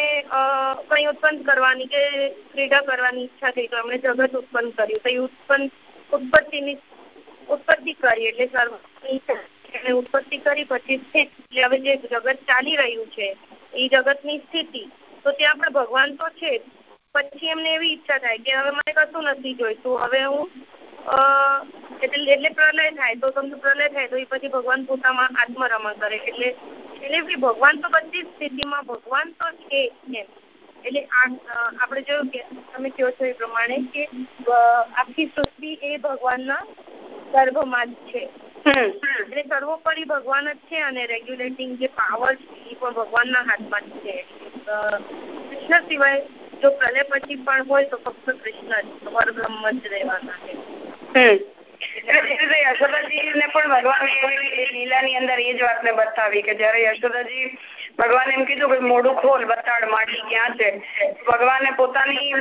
કઈ ઉત્પન્ન કરવાની કે ક્રીડા કરવાની ઈચ્છા થઈ તો એમણે જગત ઉત્પન્ન કર્યું. તો એ ઉત્પન્ન ઉત્પત્તિની, ઉત્પત્તિ કરી એટલે સર્વ ઉત્પત્તિ કરી પછી સ્થિત. એટલે હવે જે જગત ચાલી રહ્યું છે, એ જગતની સ્થિતિ, તો ત્યાં પણ ભગવાન તો છે પછી એમને એવી ઈચ્છા થાય કે હવે મને કશું નથી જોઈતું. હવે હું એટલે એટલે પ્રલય થાય. તો તમને પ્રલય થાય તો એ પછી ભગવાન પોતામાં આત્મરમણ કરે. એટલે એટલે ભગવાન તો બધી સ્થિતિમાં ભગવાન તો છે એમ. એટલે આપણે જોયું કે તમે કહો છો એ પ્રમાણે કે આખી સૃષ્ટિ એ ભગવાનના ગર્ભમાં જ છે. એટલે સર્વોપરી ભગવાન જ છે અને રેગ્યુલેટિંગ જે પાવર છે એ પણ ભગવાનના હાથમાં જ છે. કૃષ્ણ સિવાય જો પ્રલય પછી પણ હોય તો ફક્ત કૃષ્ણ જ પરબ્રહ્મ જ રહેવાના છે. યશોદાજી ને પણ ભગવાન લીલાની અંદર એ જ વાતને બતાવી કે જયારે યશોદાજી ભગવાન એમ કીધું કે મોઢું ખોલ, બતાડ, માટી ક્યાં છે? ભગવાને પોતાની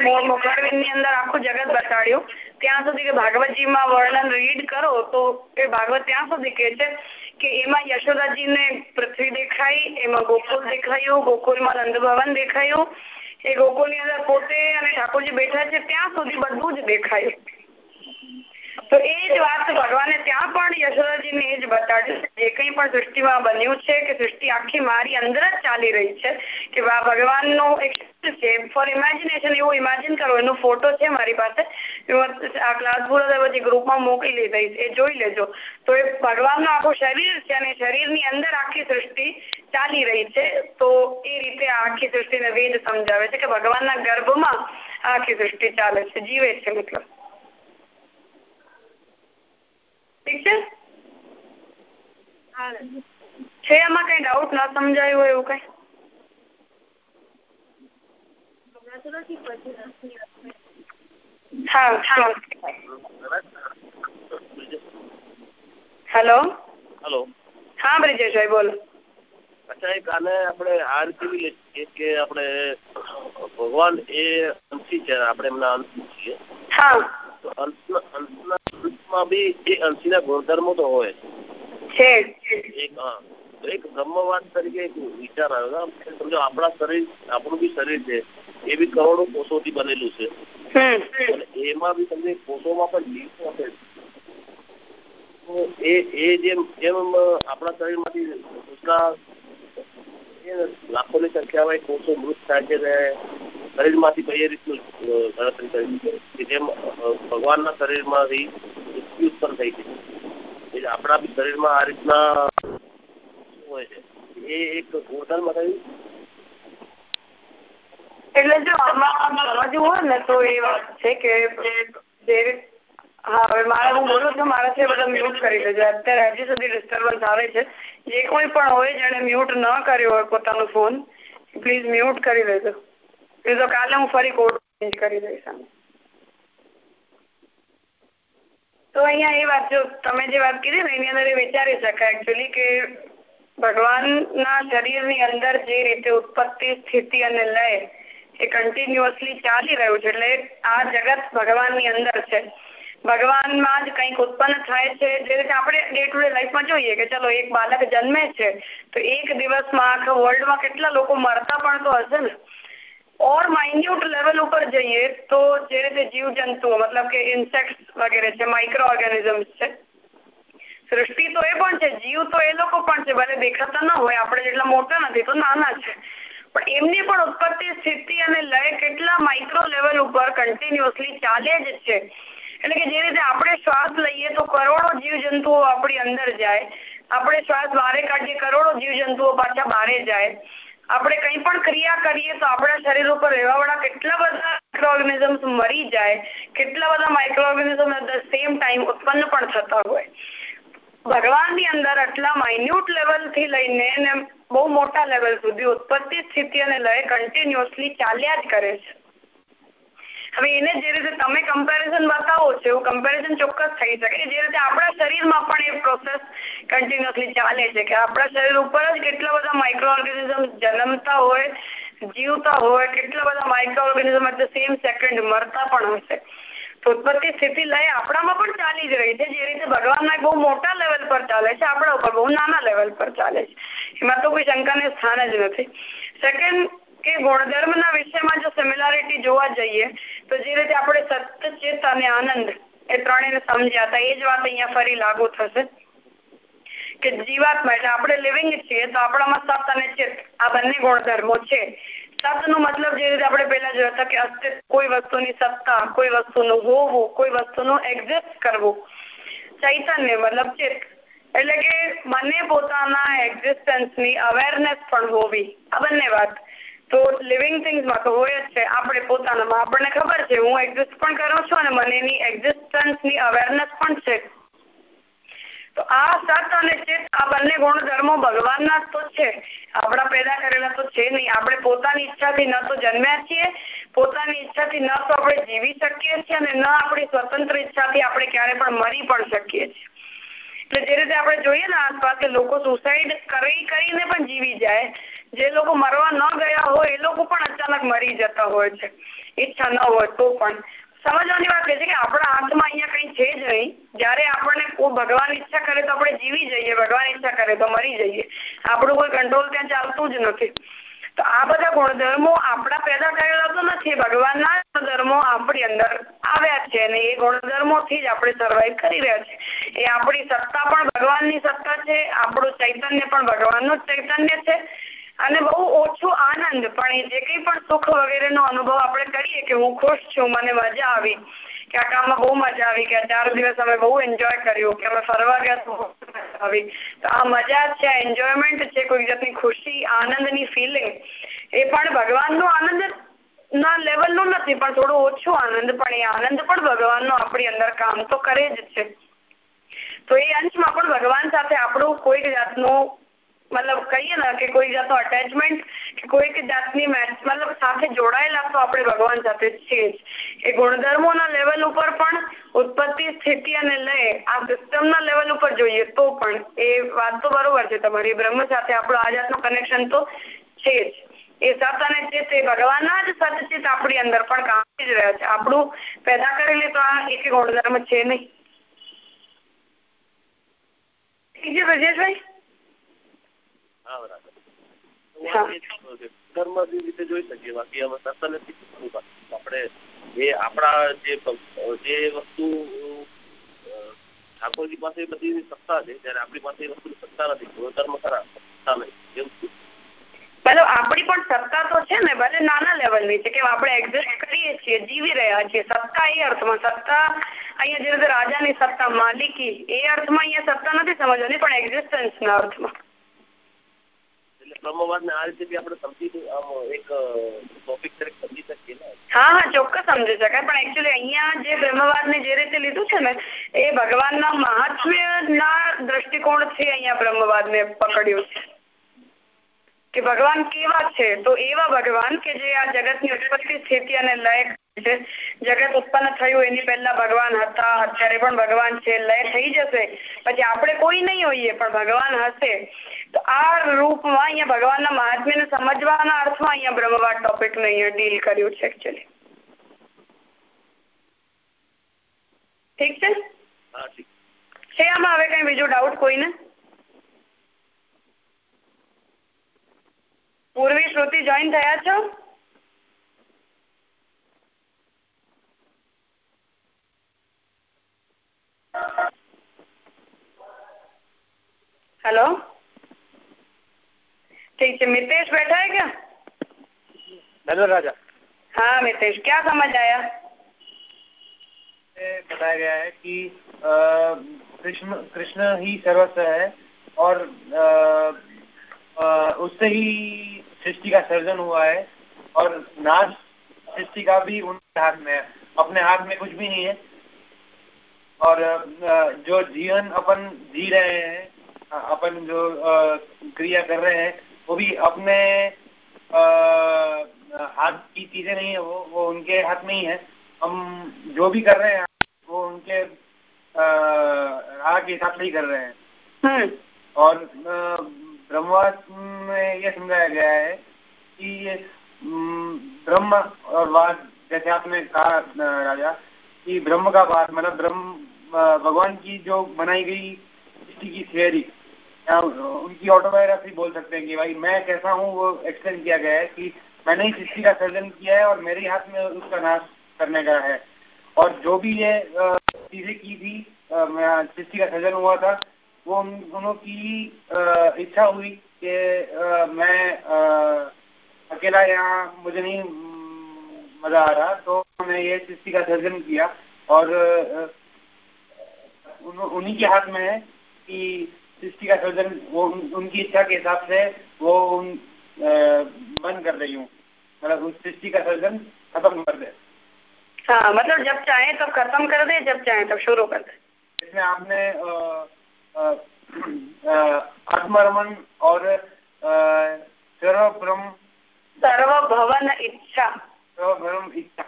ની અંદર આખું જગત બતાડ્યું. ત્યાં સુધી કે એ છે કે એમાં યશોદાજી ને પૃથ્વી દેખાઈ, એમાં ગોકુલ દેખાયું, ગોકુલમાં નંદ ભવન દેખાયું. એ ગોકુલની અંદર પોતે અને ઠાકોરજી બેઠા છે, ત્યાં સુધી બધું જ દેખાયું. તો એ જ વાત ભગવાને ત્યાં પણ યશોદાજીને એ જ બતાડ્યું જે કંઈ પણ સૃષ્ટિમાં બન્યું છે કે સૃષ્ટિ આખી મારી અંદર જ ચાલી રહી છે કે ભગવાનનો એક છે. ફોર ઇમેજિનેશન એવું ઇમેજિન કરો, એનો ફોટો છે મારી પાસે. આ ક્લાસ પૂરો પછી ગ્રુપમાં મોકલી દઈશ. એ જોઈ લેજો. તો એ ભગવાનનું આખું શરીર છે અને શરીરની અંદર આખી સૃષ્ટિ ચાલી રહી છે. તો એ રીતે આખી સૃષ્ટિને વેદ સમજાવે છે કે ભગવાનના ગર્ભમાં આખી સૃષ્ટિ ચાલે છે. જીવે છે, મતલબ. ઠીક છે? છે એમાં કઈ ડાઉટ ના સમજાયું હોય એવું કઈ? હેલો? હેલો. હા બ્રિજેશભાઈ બોલો. અચ્છા એક આને આપણે હાર રીતે લઈએ કે આપણે ભગવાન એ અંશી છે આપણે એમના અંશી છીએ? હા. તો અંશના બી એ અંશીના ગુણધર્મો તો હોય. છે એક હા. તો એક બ્રહ્મવાદ તરીકે એક વિચાર આવ્યો સમજો આપણા શરીર આપણું બી શરીર છે એ બી કરોડો કોષોથી બનેલું છે. અને એમાં બી તમને કોષોમાં પણ જીવ હશે તો એ એ જેમ જેમ આપણા શરીરમાંથી દૂસરા લાખોની સંખ્યામાં કોષો મૃત થાય છે ને શરીરમાંથી કઈ રીતનું ગણતરી કરી કે જેમ ભગવાનના શરીરમાંથી મૃત્યુ ઉત્પન્ન થઈ છે. એટલે આપણા શરીરમાં આ રીતના હોય છે? એ એક ગુણધર્મ થયું? એટલે જો આમાં સમજવું હોય ને, તો એ વાત છે કે જે હા, હવે મારે હું બોલું છું મારાથી બધા મ્યુટ કરી દેજો. અત્યારે હજી સુધી ડિસ્ટર્બન્સ આવે છે. જે કોઈ પણ હોય જેને મ્યુટ ન કર્યો હોય પોતાનો ફોન પ્લીઝ મ્યુટ કરી લેજો એ તો કાલે હું ફરી કોડ ચેન્જ કરી દઈશ તો અહીંયા એ વાત જો તમે જે વાત કીધી ને, એની અંદર એ વિચારી શકાય એકચ્યુઅલી કે ભગવાનના શરીરની અંદર જે રીતે ઉત્પત્તિ, સ્થિતિ અને લય એ કન્ટિન્યુઅસલી ચાલી રહ્યું છે. એટલે આ જગત ભગવાનની અંદર છે. ભગવાનમાં જ કંઈક ઉત્પન્ન થાય છે. જે રીતે આપણે ડે ટુ ડે લાઈફમાં જોઈએ કે ચલો એક બાળક જન્મે છે, તો એક દિવસમાં આખા વર્લ્ડમાં કેટલા લોકો મરતા પણ તો હશે ને? ઓર માઇન્યુટ લેવલ ઉપર જઈએ તો જે રીતે જીવજંતુઓ મતલબ કે ઇન્સેક્ટ વગેરે છે માઇક્રો ઓર્ગેનિઝમ્સ છે સૃષ્ટિ તો એ પણ છે જીવ તો એ લોકો પણ છે ભલે દેખાતા ન હોય આપણે જેટલા મોટા નથી તો નાના છે પણ એમની પણ ઉત્પત્તિ સ્થિતિ અને લય કેટલા માઇક્રો લેવલ ઉપર કન્ટિન્યુઅસલી ચાલે જ છે એટલે કે જે રીતે આપણે શ્વાસ લઈએ તો કરોડો જીવજંતુઓ આપણી અંદર જાય આપણે શ્વાસ બહારે કાઢીએ કરોડો જીવજંતુઓ પાછા બહારે જાય આપણે કંઈ પણ ક્રિયા કરીએ તો આપણા શરીર ઉપર રહેવા વાળા કેટલા બધા માઇક્રો ઓર્ગેનિઝમ્સ મરી જાય, કેટલા બધા microorganism at the same time ઉત્પન્ન પણ થતા હોય. ભગવાનની અંદર આટલા માઇન્યુટ લેવલથી લઈને બહુ મોટા લેવલ સુધી ઉત્પત્તિ સ્થિતિ અને લય કન્ટિન્યુઅસલી ચાલ્યા જ કરે છે. હવે એને જે રીતે તમે કમ્પેરિઝન બતાવો છો, એવું કમ્પેરિઝન ચોક્કસ થઈ શકે. જે રીતે આપણા શરીરમાં પણ એ પ્રોસેસ કન્ટિન્યુઅસલી ચાલે છે કે આપણા શરીર ઉપર જ કેટલા બધા માઇક્રો ઓર્ગેનિઝમ જન્મતા હોય, જીવતા હોય, કેટલા બધા microorganism at same second મરતા પણ હશે ઉત્પત્તિ સ્થિતિ લય આપણામાં પણ ચાલી જ રહી છે. જે રીતે ભગવાનના બહુ મોટા લેવલ પર ચાલે છે, આપણા ઉપર બહુ નાના લેવલ પર ચાલે છે. એમાં તો કોઈ શંકાને સ્થાન જ નથી. સેકન્ડ કે ગુણધર્મના વિષયમાં જો સિમિલારિટી જોવા જઈએ, તો જે રીતે આપણે સત્ય, ચિત્ત અને આનંદ એ ત્રણેયને સમજ્યા હતા, એ જ વાત અહીંયા ફરી લાગુ થશે. કે જીવાત્મા એટલે આપણે લિવિંગ છીએ, તો આપણામાં સત અને ચિત્ત, આ બંને ગુણધર્મો છે. સતનો મતલબ જે રીતે આપણે પેલા જોયા હતા કે અસ્તિત્વ કોઈ વસ્તુની સત્તા, કોઈ વસ્તુનું હોવું, કોઈ વસ્તુનું એક્ઝિસ્ટ કરવું. ચૈતન્ય મતલબ ચિત્ત. એટલે કે મને પોતાના એક્ઝિસ્ટન્સની અવેરનેસ પણ હોવી. આ બંને વાત. તો લિવિંગ થિંગ્સમાં તો હોય જ છે. આપણે પોતાનામાં આપણને ખબર છે. હું એક્ઝિસ્ટ પણ કરું છું અને મને એની એક્ઝિસ્ટન્સની અવેરનેસ પણ છે. તો આ સત અને ચિત્ત આ બંને ગુણધર્મો ભગવાનના તો છે. આપણા પેદા કરેલા તો છે નહીં. આપણે પોતાની ઈચ્છાથી ન તો જન્મ્યા છીએ. પોતાની ઈચ્છાથી ન તો આપણે જીવી શકીએ છીએ અને ન આપણી સ્વતંત્ર ઈચ્છાથી આપણે ક્યારે પણ મરી પણ શકીએ છીએ. એટલે જે રીતે આપણે જોઈએ ને આસપાસ કે લોકો સુસાઇડ કરી કરીને પણ જીવી જાય. જે લોકો મરવા ન ગયા હોય, એ લોકો પણ અચાનક મરી જતા હોય છે. ઈચ્છા ન હોય તો પણ. સમજવાની વાત એ છે કે આપણા હાથમાં અહીંયા કઈ છે જ નહીં. જયારે આપણને ભગવાન ઈચ્છા કરે તો આપણે જીવી જઈએ, ભગવાન ઈચ્છા કરે તો મરી જઈએ. આપણું કોઈ કંટ્રોલ ત્યાં ચાલતું જ નથી. તો આ બધા ગુણધર્મો આપણા પેદા કરેલા તો નથી, ભગવાનના ગુણધર્મો આપણી અંદર આવ્યા છે અને એ ગુણધર્મો થી જ આપણે સર્વાઈવ કરી રહ્યા છે. એ આપણી સત્તા પણ ભગવાનની સત્તા છે, આપણું ચૈતન્ય પણ ભગવાનનું ચૈતન્ય છે. અને બહુ ઓછો આનંદ, પણ જે કંઈ પણ સુખ વગેરેનો અનુભવ આપણે કરીએ કે હું ખુશ છું, મને મજા આવી, કે આ કામમાં બહુ મજા આવી, કે ચાર દિવસ અમે બહુ એન્જોય કર્યું, કે અમે ફરવા ગયા તો આવી. તો આ મજા છે એન્જોયમેન્ટ છે કોઈ જાતની ખુશી, આનંદની ફિલિંગ એ પણ ભગવાનનો આનંદ ના લેવલનો નથી, પણ થોડો ઓછો આનંદ, પણ એ આનંદ પણ ભગવાનનો આપણી અંદર કામ તો કરે જ છે. તો એ અંશમાં પણ ભગવાન સાથે આપણું કોઈક જાતનું મતલબ કહીએ ને કે કોઈ જાતનો અટેચમેન્ટ કે કોઈક જાતની મતલબ સાથે જોડાયેલા તો આપણે ભગવાન સાથે છીએ જ. એ ગુણધર્મોના લેવલ ઉપર પણ ઉત્પત્તિ સ્થિતિ અને લય આ સિસ્ટમના લેવલ ઉપર જોઈએ તો પણ. એ વાત તો બરોબર છે તમારી. બ્રહ્મ સાથે આપણું આ જાતનું કનેક્શન તો છે જ. એ સત અને ચિત્ત એ ભગવાનના જ સતચિત આપણી અંદર પણ કામ જ રહ્યા છે. આપણું પેદા કરેલી તો આ એક ગુણધર્મ છે નહીં. ઠીક છે બ્રજેશભાઈ ધર્મ આપણે એ આપણા પણ સત્તા તો છે ને, ભલે નાના લેવલની છે કે આપણે એક્ઝિસ્ટ કરીએ છીએ, જીવી રહ્યા છીએ. સત્તા એ અર્થમાં, સત્તા અહીંયા જે રાજાની સત્તા, માલિકી, એ અર્થમાં અહીંયા સત્તા નથી સમજવાની, પણ એક્ઝિસ્ટન્સના અર્થમાં. બ્રહ્મવાદને આ રીતે આપણે સમજી એક ટોપિક તરીકે સમજી શકીએ ને? હા હા, ચોક્કસ સમજી શકાય. પણ એકચ્યુઅલી અહીંયા જે બ્રહ્મવાદને જે રીતે લીધું છે ને, એ ભગવાનના મહાત્મ્યના અહીંયા બ્રહ્મવાદને પકડ્યું છે. કે ભગવાન કેવા છે? તો એવા ભગવાન કે જે આ જગતની ઉત્પત્તિ સ્થિતિ અને લય છે. જગત ઉત્પન્ન થયું એની પહેલા ભગવાન હતા. અત્યારે પણ ભગવાન છે. લય થઈ જશે. પછી આપણે કોઈ નહીં હોઈએ પણ ભગવાન હશે. તો આ રૂપમાં અહીંયા ભગવાનના મહાત્મ્યને સમજવાના અર્થમાં અહીંયા બ્રહ્મવાદ ટોપિકને અહીંયા ડીલ કર્યું છે એકચ્યુઅલી ઠીક છે? છે આમાં હવે કઈ બીજું ડાઉટ કોઈને? પૂર્વી શ્રુતિ જોઈન થયા છો हेलो ठीक है मितेश बैठा है क्या हेलो राजा हाँ मितेश क्या समझ आया बताया गया है कि कृष्ण कृष्ण ही सर्वस्व है और उससे ही सृष्टि का सर्जन हुआ है और नाश सृष्टि का भी उनके हाथ में है। अपने हाथ में कुछ भी नहीं है। और जो जीवन अपन जी रहे हैं अपन जो क्रिया कर रहे हैं वो भी अपने हाथ की चीज़ें नहीं है वो वो उनके हाथ में ही है। हम जो भी कर रहे हैं वो उनके राह के हिसाब से ही कर रहे हैं। हम्म। और ब्रह्मवाद में ये समझाया गया है कि ये ब्रह्म और वाद जैसे आपने कहा राजा, कि ब्रह्म का बात मतलब ब्रह्म भगवान की जो बनाई गई सृष्टि की थियरी उनकी ऑटोबायोग्राफी बोल सकते हैं कि भाई मैं कैसा हूँ, वो एक्सप्लेन किया गया है कि मैंने ही सृष्टि का सर्जन किया है और मेरे हाथ में उसका नाश करने का है। और जो भी ये चीज़ें की थी सृष्टि का सर्जन हुआ था वो उन की इच्छा हुई कि मैं आ, अकेला यहाँ मुझे नहीं मज़ा आ रहा। तो मैंने ये सृष्टि का सर्जन किया और उन्हीं के हाथ में है कि सृष्टि का सर्जन वो उनकी इच्छा के हिसाब से वो उन बंद कर रही हूँ। मतलब उस सृष्टि का सर्जन खत्म कर दे। हाँ मतलब जब चाहे तब खत्म कर दे जब चाहे तब शुरू कर दे। इसमें आपने आत्मरमन और सर्वभ्रम सर्वभवन इच्छा सर्वभ्रम इच्छा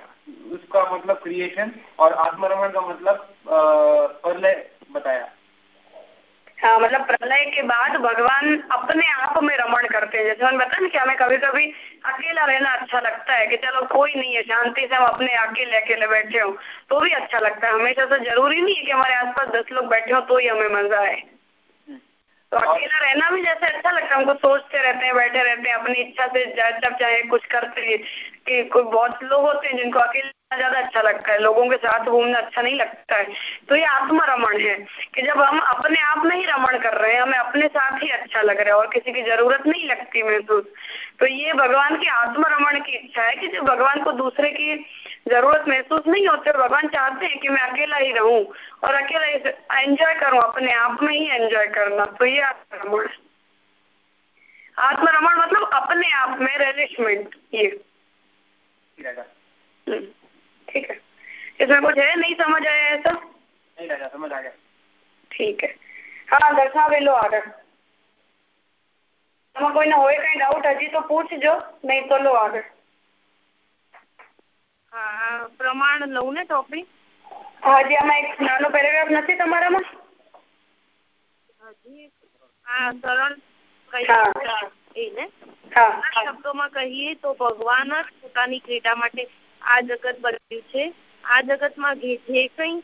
उसका मतलब क्रिएशन और आत्मरमन का मतलब प्रलय बताया हाँ मतलब प्रलय के बाद भगवान अपने आप में रमण करते हैं। जैसे मैंने बताया ना कि हमें कभी कभी अकेला रहना अच्छा लगता है कि चलो कोई नहीं है शांति से हम अपने अकेले अकेले बैठे हो तो भी अच्छा लगता है। हमेशा तो ज़रूरी नहीं है कि हमारे आसपास दस लोग बैठे हो तो ही हमें मज़ा आए। तो अकेला रहना भी जैसे अच्छा लगता है हमको सोचते रहते हैं बैठे रहते हैं अपनी इच्छा से जब चाहे कुछ करते हैं कि कोई बहुत लोग होते हैं जिनको अकेले ज़्यादा अच्छा लगता है लोगों के साथ घूमना अच्छा नहीं लगता है। तो ये आत्मा रमण है कि जब हम अपने आप में ही रमण कर रहे हैं हमें अपने साथ ही अच्छा लग रहा है और किसी की ज़रूरत नहीं लगती महसूस। तो ये भगवान की आत्म रमण की इच्छा है कि जब भगवान को दूसरे की ज़रूरत महसूस नहीं होती और भगवान चाहते हैं कि मैं अकेला ही रहूँ और अकेला ही एंजॉय करूँ अपने आप में ही एंजॉय करना। तो ये आत्मरमण आत्मरमण मतलब अपने आप में रेलिशमेंट ये। ठीक है इसमें कुछ है नहीं समझ आया ऐसा नहीं राजा समझ आ गया ठीक है हाँ દર્શના વેલો આગળ આમાં કોઈને હોય કઈ ડાઉટ હજી તો પૂછજો નહીં તો લો આગળ હા પ્રમાણ લઉં ને ટોપિક હજી આમાં એક નાનો પેરેગ્રાફ નથી તમારામાં હજી આ સરળ શબ્દોમાં કહીએ તો ભગવાન જ પોતાની ક્રીડા માટે આ જગત બન્યું છે. આ જગતમાં જે કઈ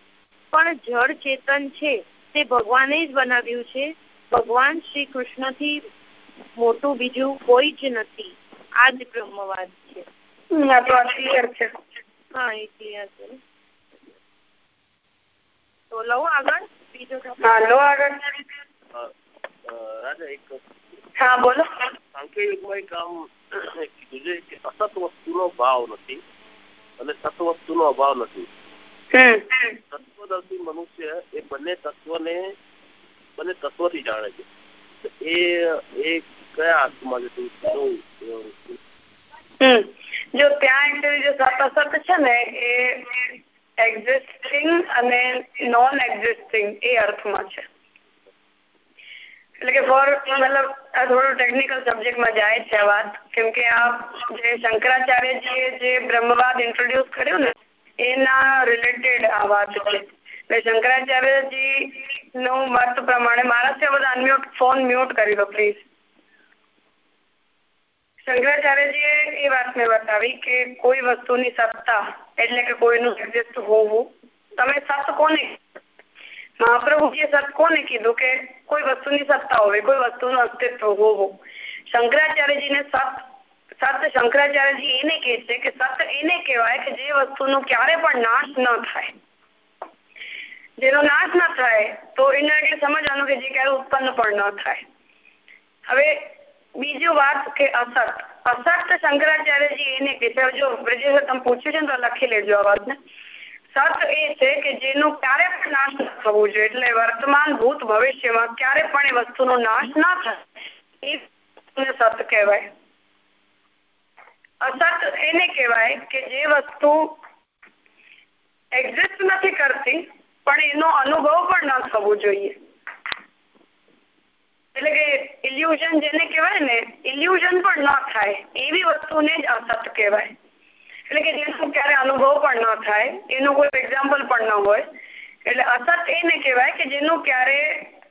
પણ જળ ચેતન છે તે ભગવાને જ બનાવ્યું છે. ભગવાન શ્રી કૃષ્ણથી મોટું બીજું કોઈ જ નથી. આ જ બ્રહ્મવાદ છે. હા એ ક્લિયર છે. તો લઉં આગળ? બીજો હા લો આગળ. રાજા એક હા બોલો. સાંખ્ય એક આમ કીધું છે કે અસત વસ્તુનો ભાવ નથી. અને તત્વ નો અભાવ નથી. તત્વદર્શી મનુષ્ય એ બંને તત્વને બંને તત્વથી જાણે છે. એ એ કયા અર્થમાં જતું જો ત્યાં એકચ્યુઅલી જે સત છે ને એ એક્ઝિસ્ટિંગ અને નોન એક્ઝિસ્ટિંગ એ અર્થમાં છે. એટલે કે ફોર મતલબ આ થોડું ટેકનિકલ સબ્જેક્ટમાં જાય છે વાત કેમ કે આ જે શંકરાચાર્યજીએ જે બ્રહ્મવાદ ઇન્ટ્રોડ્યુસ કર્યું ને એના રિલેટેડ આ વાત છે એટલે શંકરાચાર્યજી નું મત પ્રમાણે મારાથી બધા અનમ્યુટ ફોન મ્યુટ કરી લો પ્લીઝ શંકરાચાર્યજીએ એ વાત મેં બતાવી કે કોઈ વસ્તુની સત્તા એટલે કે કોઈનું એક્ઝિસ્ટ હોવું તમે સત કોને મહાપ્રભુજીએ સત કોને કીધું કે કોઈ વસ્તુની સત્તા હોવી કોઈ વસ્તુનું અસ્તિત્વ હોવું શંકરાચાર્યજીને સત સત શંકરાચાર્યજી એને કહે છે કે સત એને કહેવાય કે જે વસ્તુનો ક્યારે પણ નાશ ન થાય જેનો નાશ ન થાય તો ઇનડાયરેક્ટલી સમજવાનું કે જે ક્યારે ઉત્પન્ન પણ ન થાય હવે બીજું વાત કે અસત અસત શંકરાચાર્યજી એને કહે છે જો બ્રજેશ તમે પૂછ્યું છે ને તો લખી લેજો આ વાતને સત એ છે કે જેનું ક્યારે પણ નાશ ન થવું જોઈએ. એટલે વર્તમાન ભૂત ભવિષ્યમાં ક્યારે પણ એ વસ્તુનો નાશ ના થાય, એ સત કહેવાય. અસત એને કહેવાય કે જે વસ્તુ એક્ઝિસ્ટ નથી કરતી, પણ એનો અનુભવ પણ ન થવો જોઈએ. એટલે કે ઇલ્યુઝન જેને કહેવાય ને ઇલ્યુઝન પણ ન થાય, એવી વસ્તુને જ અસત કહેવાય. એટલે કે જેનો ક્યારે અનુભવ પણ ન થાય, એનું કોઈ એક્ઝામ્પલ પણ ન હોય. એટલે અસત એને કહેવાય કે જેનું ક્યારે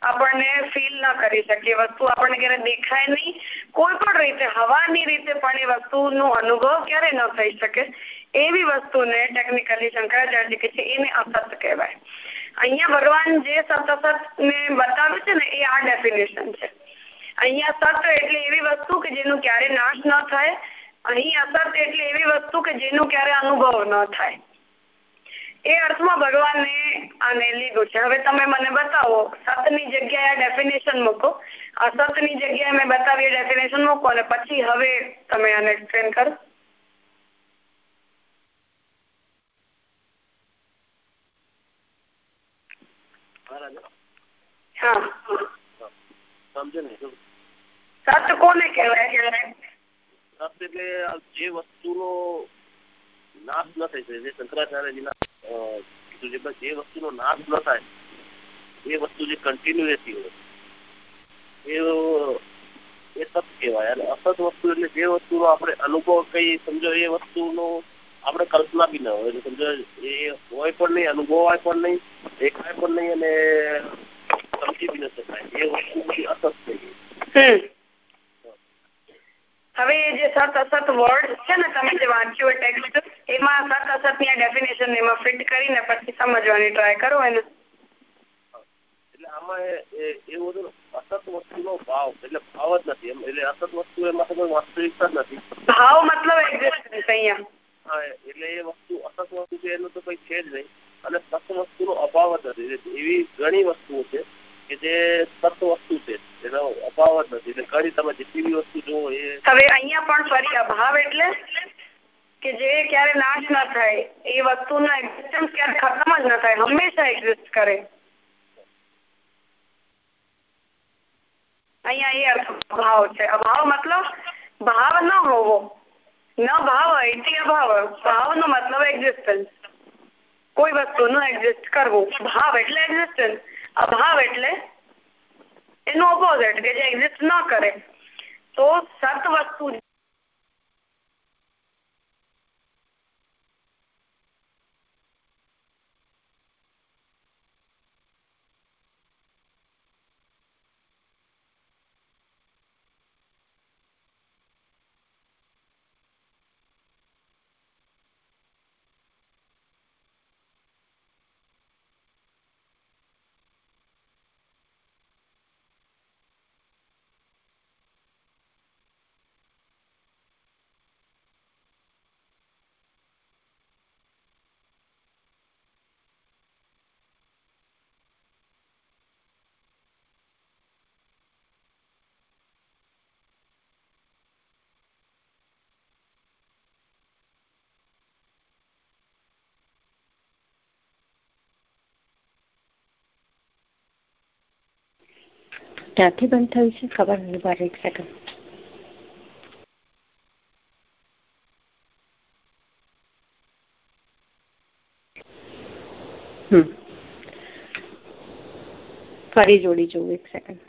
આપણને ફીલ ન કરી શકીએ, વસ્તુ આપણને ક્યારે દેખાય નહીં. કોઈ પણ રીતે, હવાની રીતે પણ એ વસ્તુનો અનુભવ ક્યારે ન થઈ શકે, એવી વસ્તુને ટેકનિકલી શંકરાચાર્ય કે છે, એને અસત કહેવાય. અહીંયા ભગવાન જે સત ને બતાવે છે ને, એ આ ડેફિનેશન છે. અહીંયા સત એટલે એવી વસ્તુ કે જેનું ક્યારે નાશ ન થાય અહીં અસત એટલે એવી વસ્તુ કે જેનો ક્યારે અનુભવ ન થાય. એ અર્થમાં ભગવાને આને લીધું છે. હવે તમે મને બતાવો સતની જગ્યાએ ડેફિનેશન મૂકો. અસતની જગ્યાએ મેં બતાવી ડેફિનેશન મૂકો અને પછી હવે તમે આને એક્સપ્લેન કરો. હા. સમજે ને? સત કોને કહેવાય? સત એટલે જે વસ્તુનો નાશ ન થઈ જે શંકરાચાર્યજીના જે વસ્તુનો નાશ ન થાય, એ વસ્તુ જે કન્ટિન્યુ હોય, એ એ સત કહેવાય. અને અસત વસ્તુ એટલે જે વસ્તુનો આપણે અનુભવ કઈ, સમજો, એ વસ્તુનો આપણે કલ્પના બી ન હોય. એટલે સમજો, એ હોય પણ નહીં, અનુભવાય પણ નહીં, દેખાય પણ નહીં અને સમજી બી ન શકાય. એ વસ્તુ બધી અસત થઈ ગઈ. હવે એ જે સત અસત વર્ડ છે ને તમે જે વાંચ્યું ટેક્સ્ટ એમાં સત અસતની ડેફિનેશન એમાં ફિટ કરીને પછી સમજવાની ટ્રાય કરો એને. એટલે આમાં એવું હતું અસત વસ્તુનો ભાવ એટલે ભાવ જ નથી એમ એટલે અસત વસ્તુ એમાં કોઈ વાસ્તવિકતા નથી. ભાવ મતલબ એક્ઝિસ્ટન્સ અહીંયા. હા એટલે એ વસ્તુ અસત વસ્તુ છે એનું તો કઈ છે જ નહીં. અને સત વસ્તુનો અભાવ જ નથી. એવી ઘણી વસ્તુઓ છે કે જે સત વસ્તુ છે, એનો અભાવ જ નથી. એટલે ઘણી તમે જેટલી બી વસ્તુ જુઓ એ હવે અહીંયા પણ ફરી અભાવ એટલે કે જે ક્યારે નાશ ના થાય, એ વસ્તુનો એક્ઝિસ્ટન્સ ક્યારે ખતમ જ ન થાય, હંમેશા એક્ઝિસ્ટ કરે. અહીંયા એ અર્થ ભાવ છે. અભાવ મતલબ ભાવ ન હોવો. ન ભાવ એટલે અભાવ ભાવ નો મતલબ એક્ઝિસ્ટન્સ કોઈ વસ્તુનું એક્ઝિસ્ટ કરવું. ભાવ એટલે એક્ઝિસ્ટન્સ અભાવ એટલે એનું ઓપોઝિટ કે જે એક્ઝિસ્ટ ન કરે. તો સત વસ્તુ ક્યાંથી બંધ થયું છે ખબર નહીં પડે એક સેકન્ડ ફરી જોડી જોઉં એક સેકન્ડ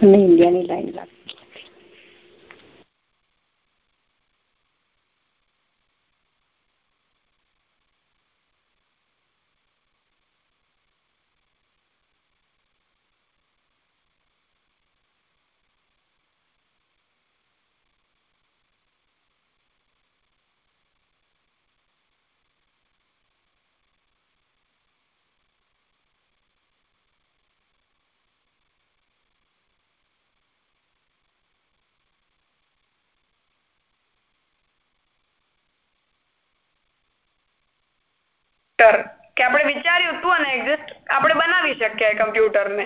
અને ઇન્ડિયાની લાઈન લાગી કે આપણે વિચાર્યું હતું અને એક્ઝિસ્ટ આપણે બનાવી શકીએ કમ્પ્યુટરને.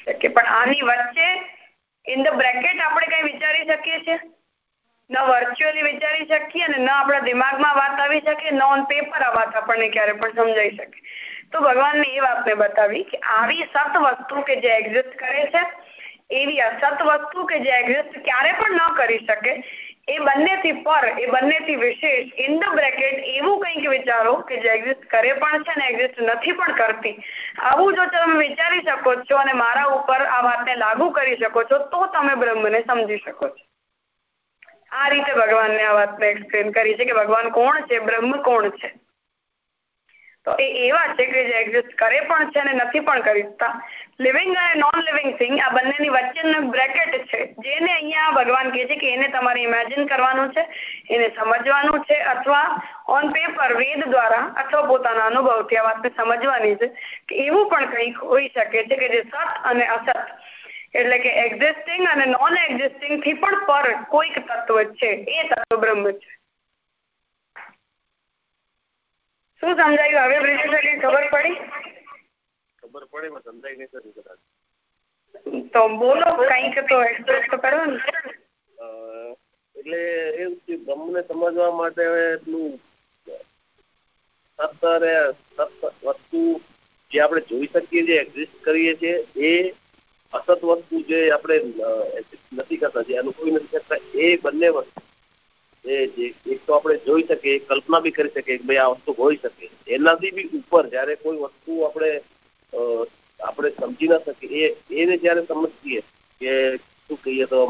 શકે પણ આની વચ્ચે ઇન ધ બ્રેકેટ આપણે કઈ વિચારી શકીએ છીએ? ન વર્ચ્યુઅલી વિચારી શકીએ અને ન આપણા દિમાગમાં વાત આવી શકે, ન ઓન પેપર આ વાત આપણને ક્યારે પણ સમજાઈ શકે. તો ભગવાનને એ વાતને બતાવી કે આવી સત વસ્તુ કે જે એક્ઝિસ્ટ કરે છે એવી અસત વસ્તુ કે જે એક્ઝિસ્ટ ક્યારે પણ ન કરી શકે, એ બંનેથી પર, એ બંનેથી વિશેષ ઇન ધ બ્રેકેટ એવું કંઈક વિચારો કે જે એક્ઝિસ્ટ કરે પણ છે ને એક્ઝિસ્ટ નથી પણ કરતી. આવું જો તમે વિચારી શકો છો અને મારા ઉપર આ વાતને લાગુ કરી શકો છો, તો તમે બ્રહ્મને સમજી શકો છો. આ રીતે ભગવાનને આ વાતને એક્સપ્લેન કરી છે કે ભગવાન કોણ છે, બ્રહ્મ કોણ છે? તો એ એવા છે કે જે એક્ઝિસ્ટ કરે પણ છે અને નથી પણ કરી શકતા. લિવિંગ અને નોન લિવિંગ થિંગ આ બંનેની વચ્ચેનું બ્રેકેટ છે. જેને અહીંયા ભગવાન કહે છે કે એને તમારે ઇમેજિન કરવાનું છે, એને સમજવાનું છે અથવા ઓન પેપર વેદ દ્વારા અથવા પોતાના અનુભવથી આ વાતને સમજવાની છે કે એવું પણ કંઈક હોઈ શકે છે કે જે સત અને અસત. એટલે કે એક્ઝિસ્ટિંગ અને નોન એક્ઝિસ્ટિંગથી પણ પર કોઈક તત્વ છે. એ તત્વ બ્રહ્મ છે. શું સમજાયું? હવે બ્રિજેશ ખબર પડી? ખબર પડે પણ સમજાય નહીં કદાચ તો બોલો કંઈક તો એક્સપ્રેસ તો કરો ને. એટલે એવું કે બ્રહ્મને સમજવા માટે એટલું સત્તરે વસ્તુ જે આપણે જોઈ શકીએ છીએ એક્ઝિસ્ટ કરીએ છીએ એ અસત વસ્તુ જે આપણે નથી કરતા જે અનુભવી નથી કરતા એ બંને વસ્તુ એ એક તો આપણે જોઈ શકીએ, કલ્પના બી કરી શકીએ કે ભાઈ આ વસ્તુ હોઈ શકે. એનાથી બી ઉપર જ્યારે કોઈ વસ્તુ આપણે આપણે સમજી ના શકીએ એને જ્યારે સમજીએ કે શું કહીએ તો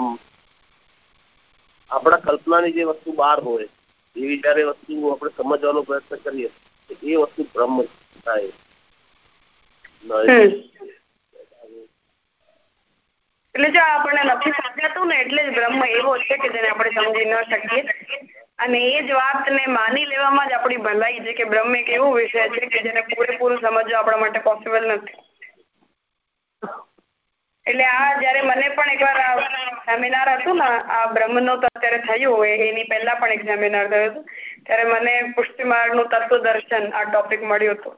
આપણા કલ્પનાની જે વસ્તુ બહાર હોય, એવી જ્યારે વસ્તુ આપણે સમજવાનો પ્રયત્ન કરીએ એ વસ્તુ બ્રહ્મ થાય. એટલે જો આપણને નથી સમજાતું ને એટલે જ બ્રહ્મ એવો છે કે જેને આપણે સમજી ન શકીએ. અને એ જ વાતને માની લેવામાં જ આપણી ભલાઈ છે કે બ્રહ્મ એક એવો વિષય છે કે જેને પૂરેપૂરું સમજવું આપણા માટે પોસિબલ નથી. એટલે આ જયારે મને પણ એકવાર સેમિનાર હતું ને, આ બ્રહ્મનો તો અત્યારે થયું હોય, એની પહેલા પણ એક સેમિનાર થયું હતું, ત્યારે મને પુષ્ટિમાર્ગનું તત્વ દર્શન આ ટોપિક મળ્યો હતો.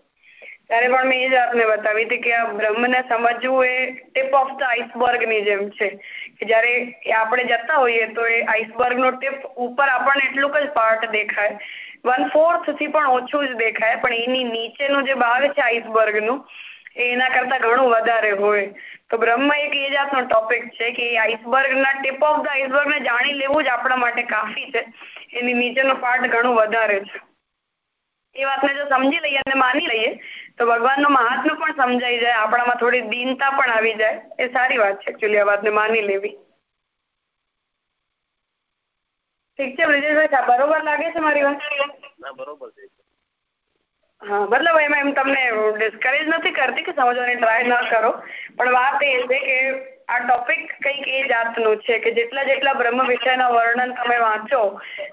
ત્યારે પણ મેં એ જ વાતને બતાવી હતી કે આ બ્રહ્મને સમજવું એ ટીપ ઓફ ધ આઈસબર્ગની જેમ છે. કે જ્યારે આપણે જતા હોઈએ તો એ આઈસબર્ગનો ટીપ ઉપર આપણને એટલું જ પાર્ટ દેખાય. વન ફોર્થથી પણ ઓછું જ દેખાય, પણ એની નીચેનું જે ભાગ છે આઈસબર્ગનું એના કરતા ઘણું વધારે હોય. તો બ્રહ્મ એક એ જાતનો ટોપિક છે કે આઈસબર્ગના ટીપ ઓફ ધ આઈસબર્ગને જાણી લેવું જ આપણા માટે કાફી છે. એની નીચેનો પાર્ટ ઘણું વધારે છે. એ વાતને જો સમજી લઈએ અને માની લઈએ તો ભગવાનનું મહાત્મ્ય પણ સમજાઈ જાય આપણામાં થોડી દીનતા પણ આવી જાય. એ સારી વાત છે એકચ્યુઅલી આ વાતને માની લેવી. ઠીક છે બ્રિજેશભાઈ બરોબર લાગે છે મારી વાત? બરોબર છે. હા મતલબ એમાં એમ તમને ડિસ્કરેજ નથી કરતી કે સમજવાની ટ્રાય ન કરો. પણ વાત એ છે કે આ ટોપિક કંઈક એ જાતનું છે કે જેટલા જેટલા બ્રહ્મ વિષયના વર્ણન તમે વાંચો,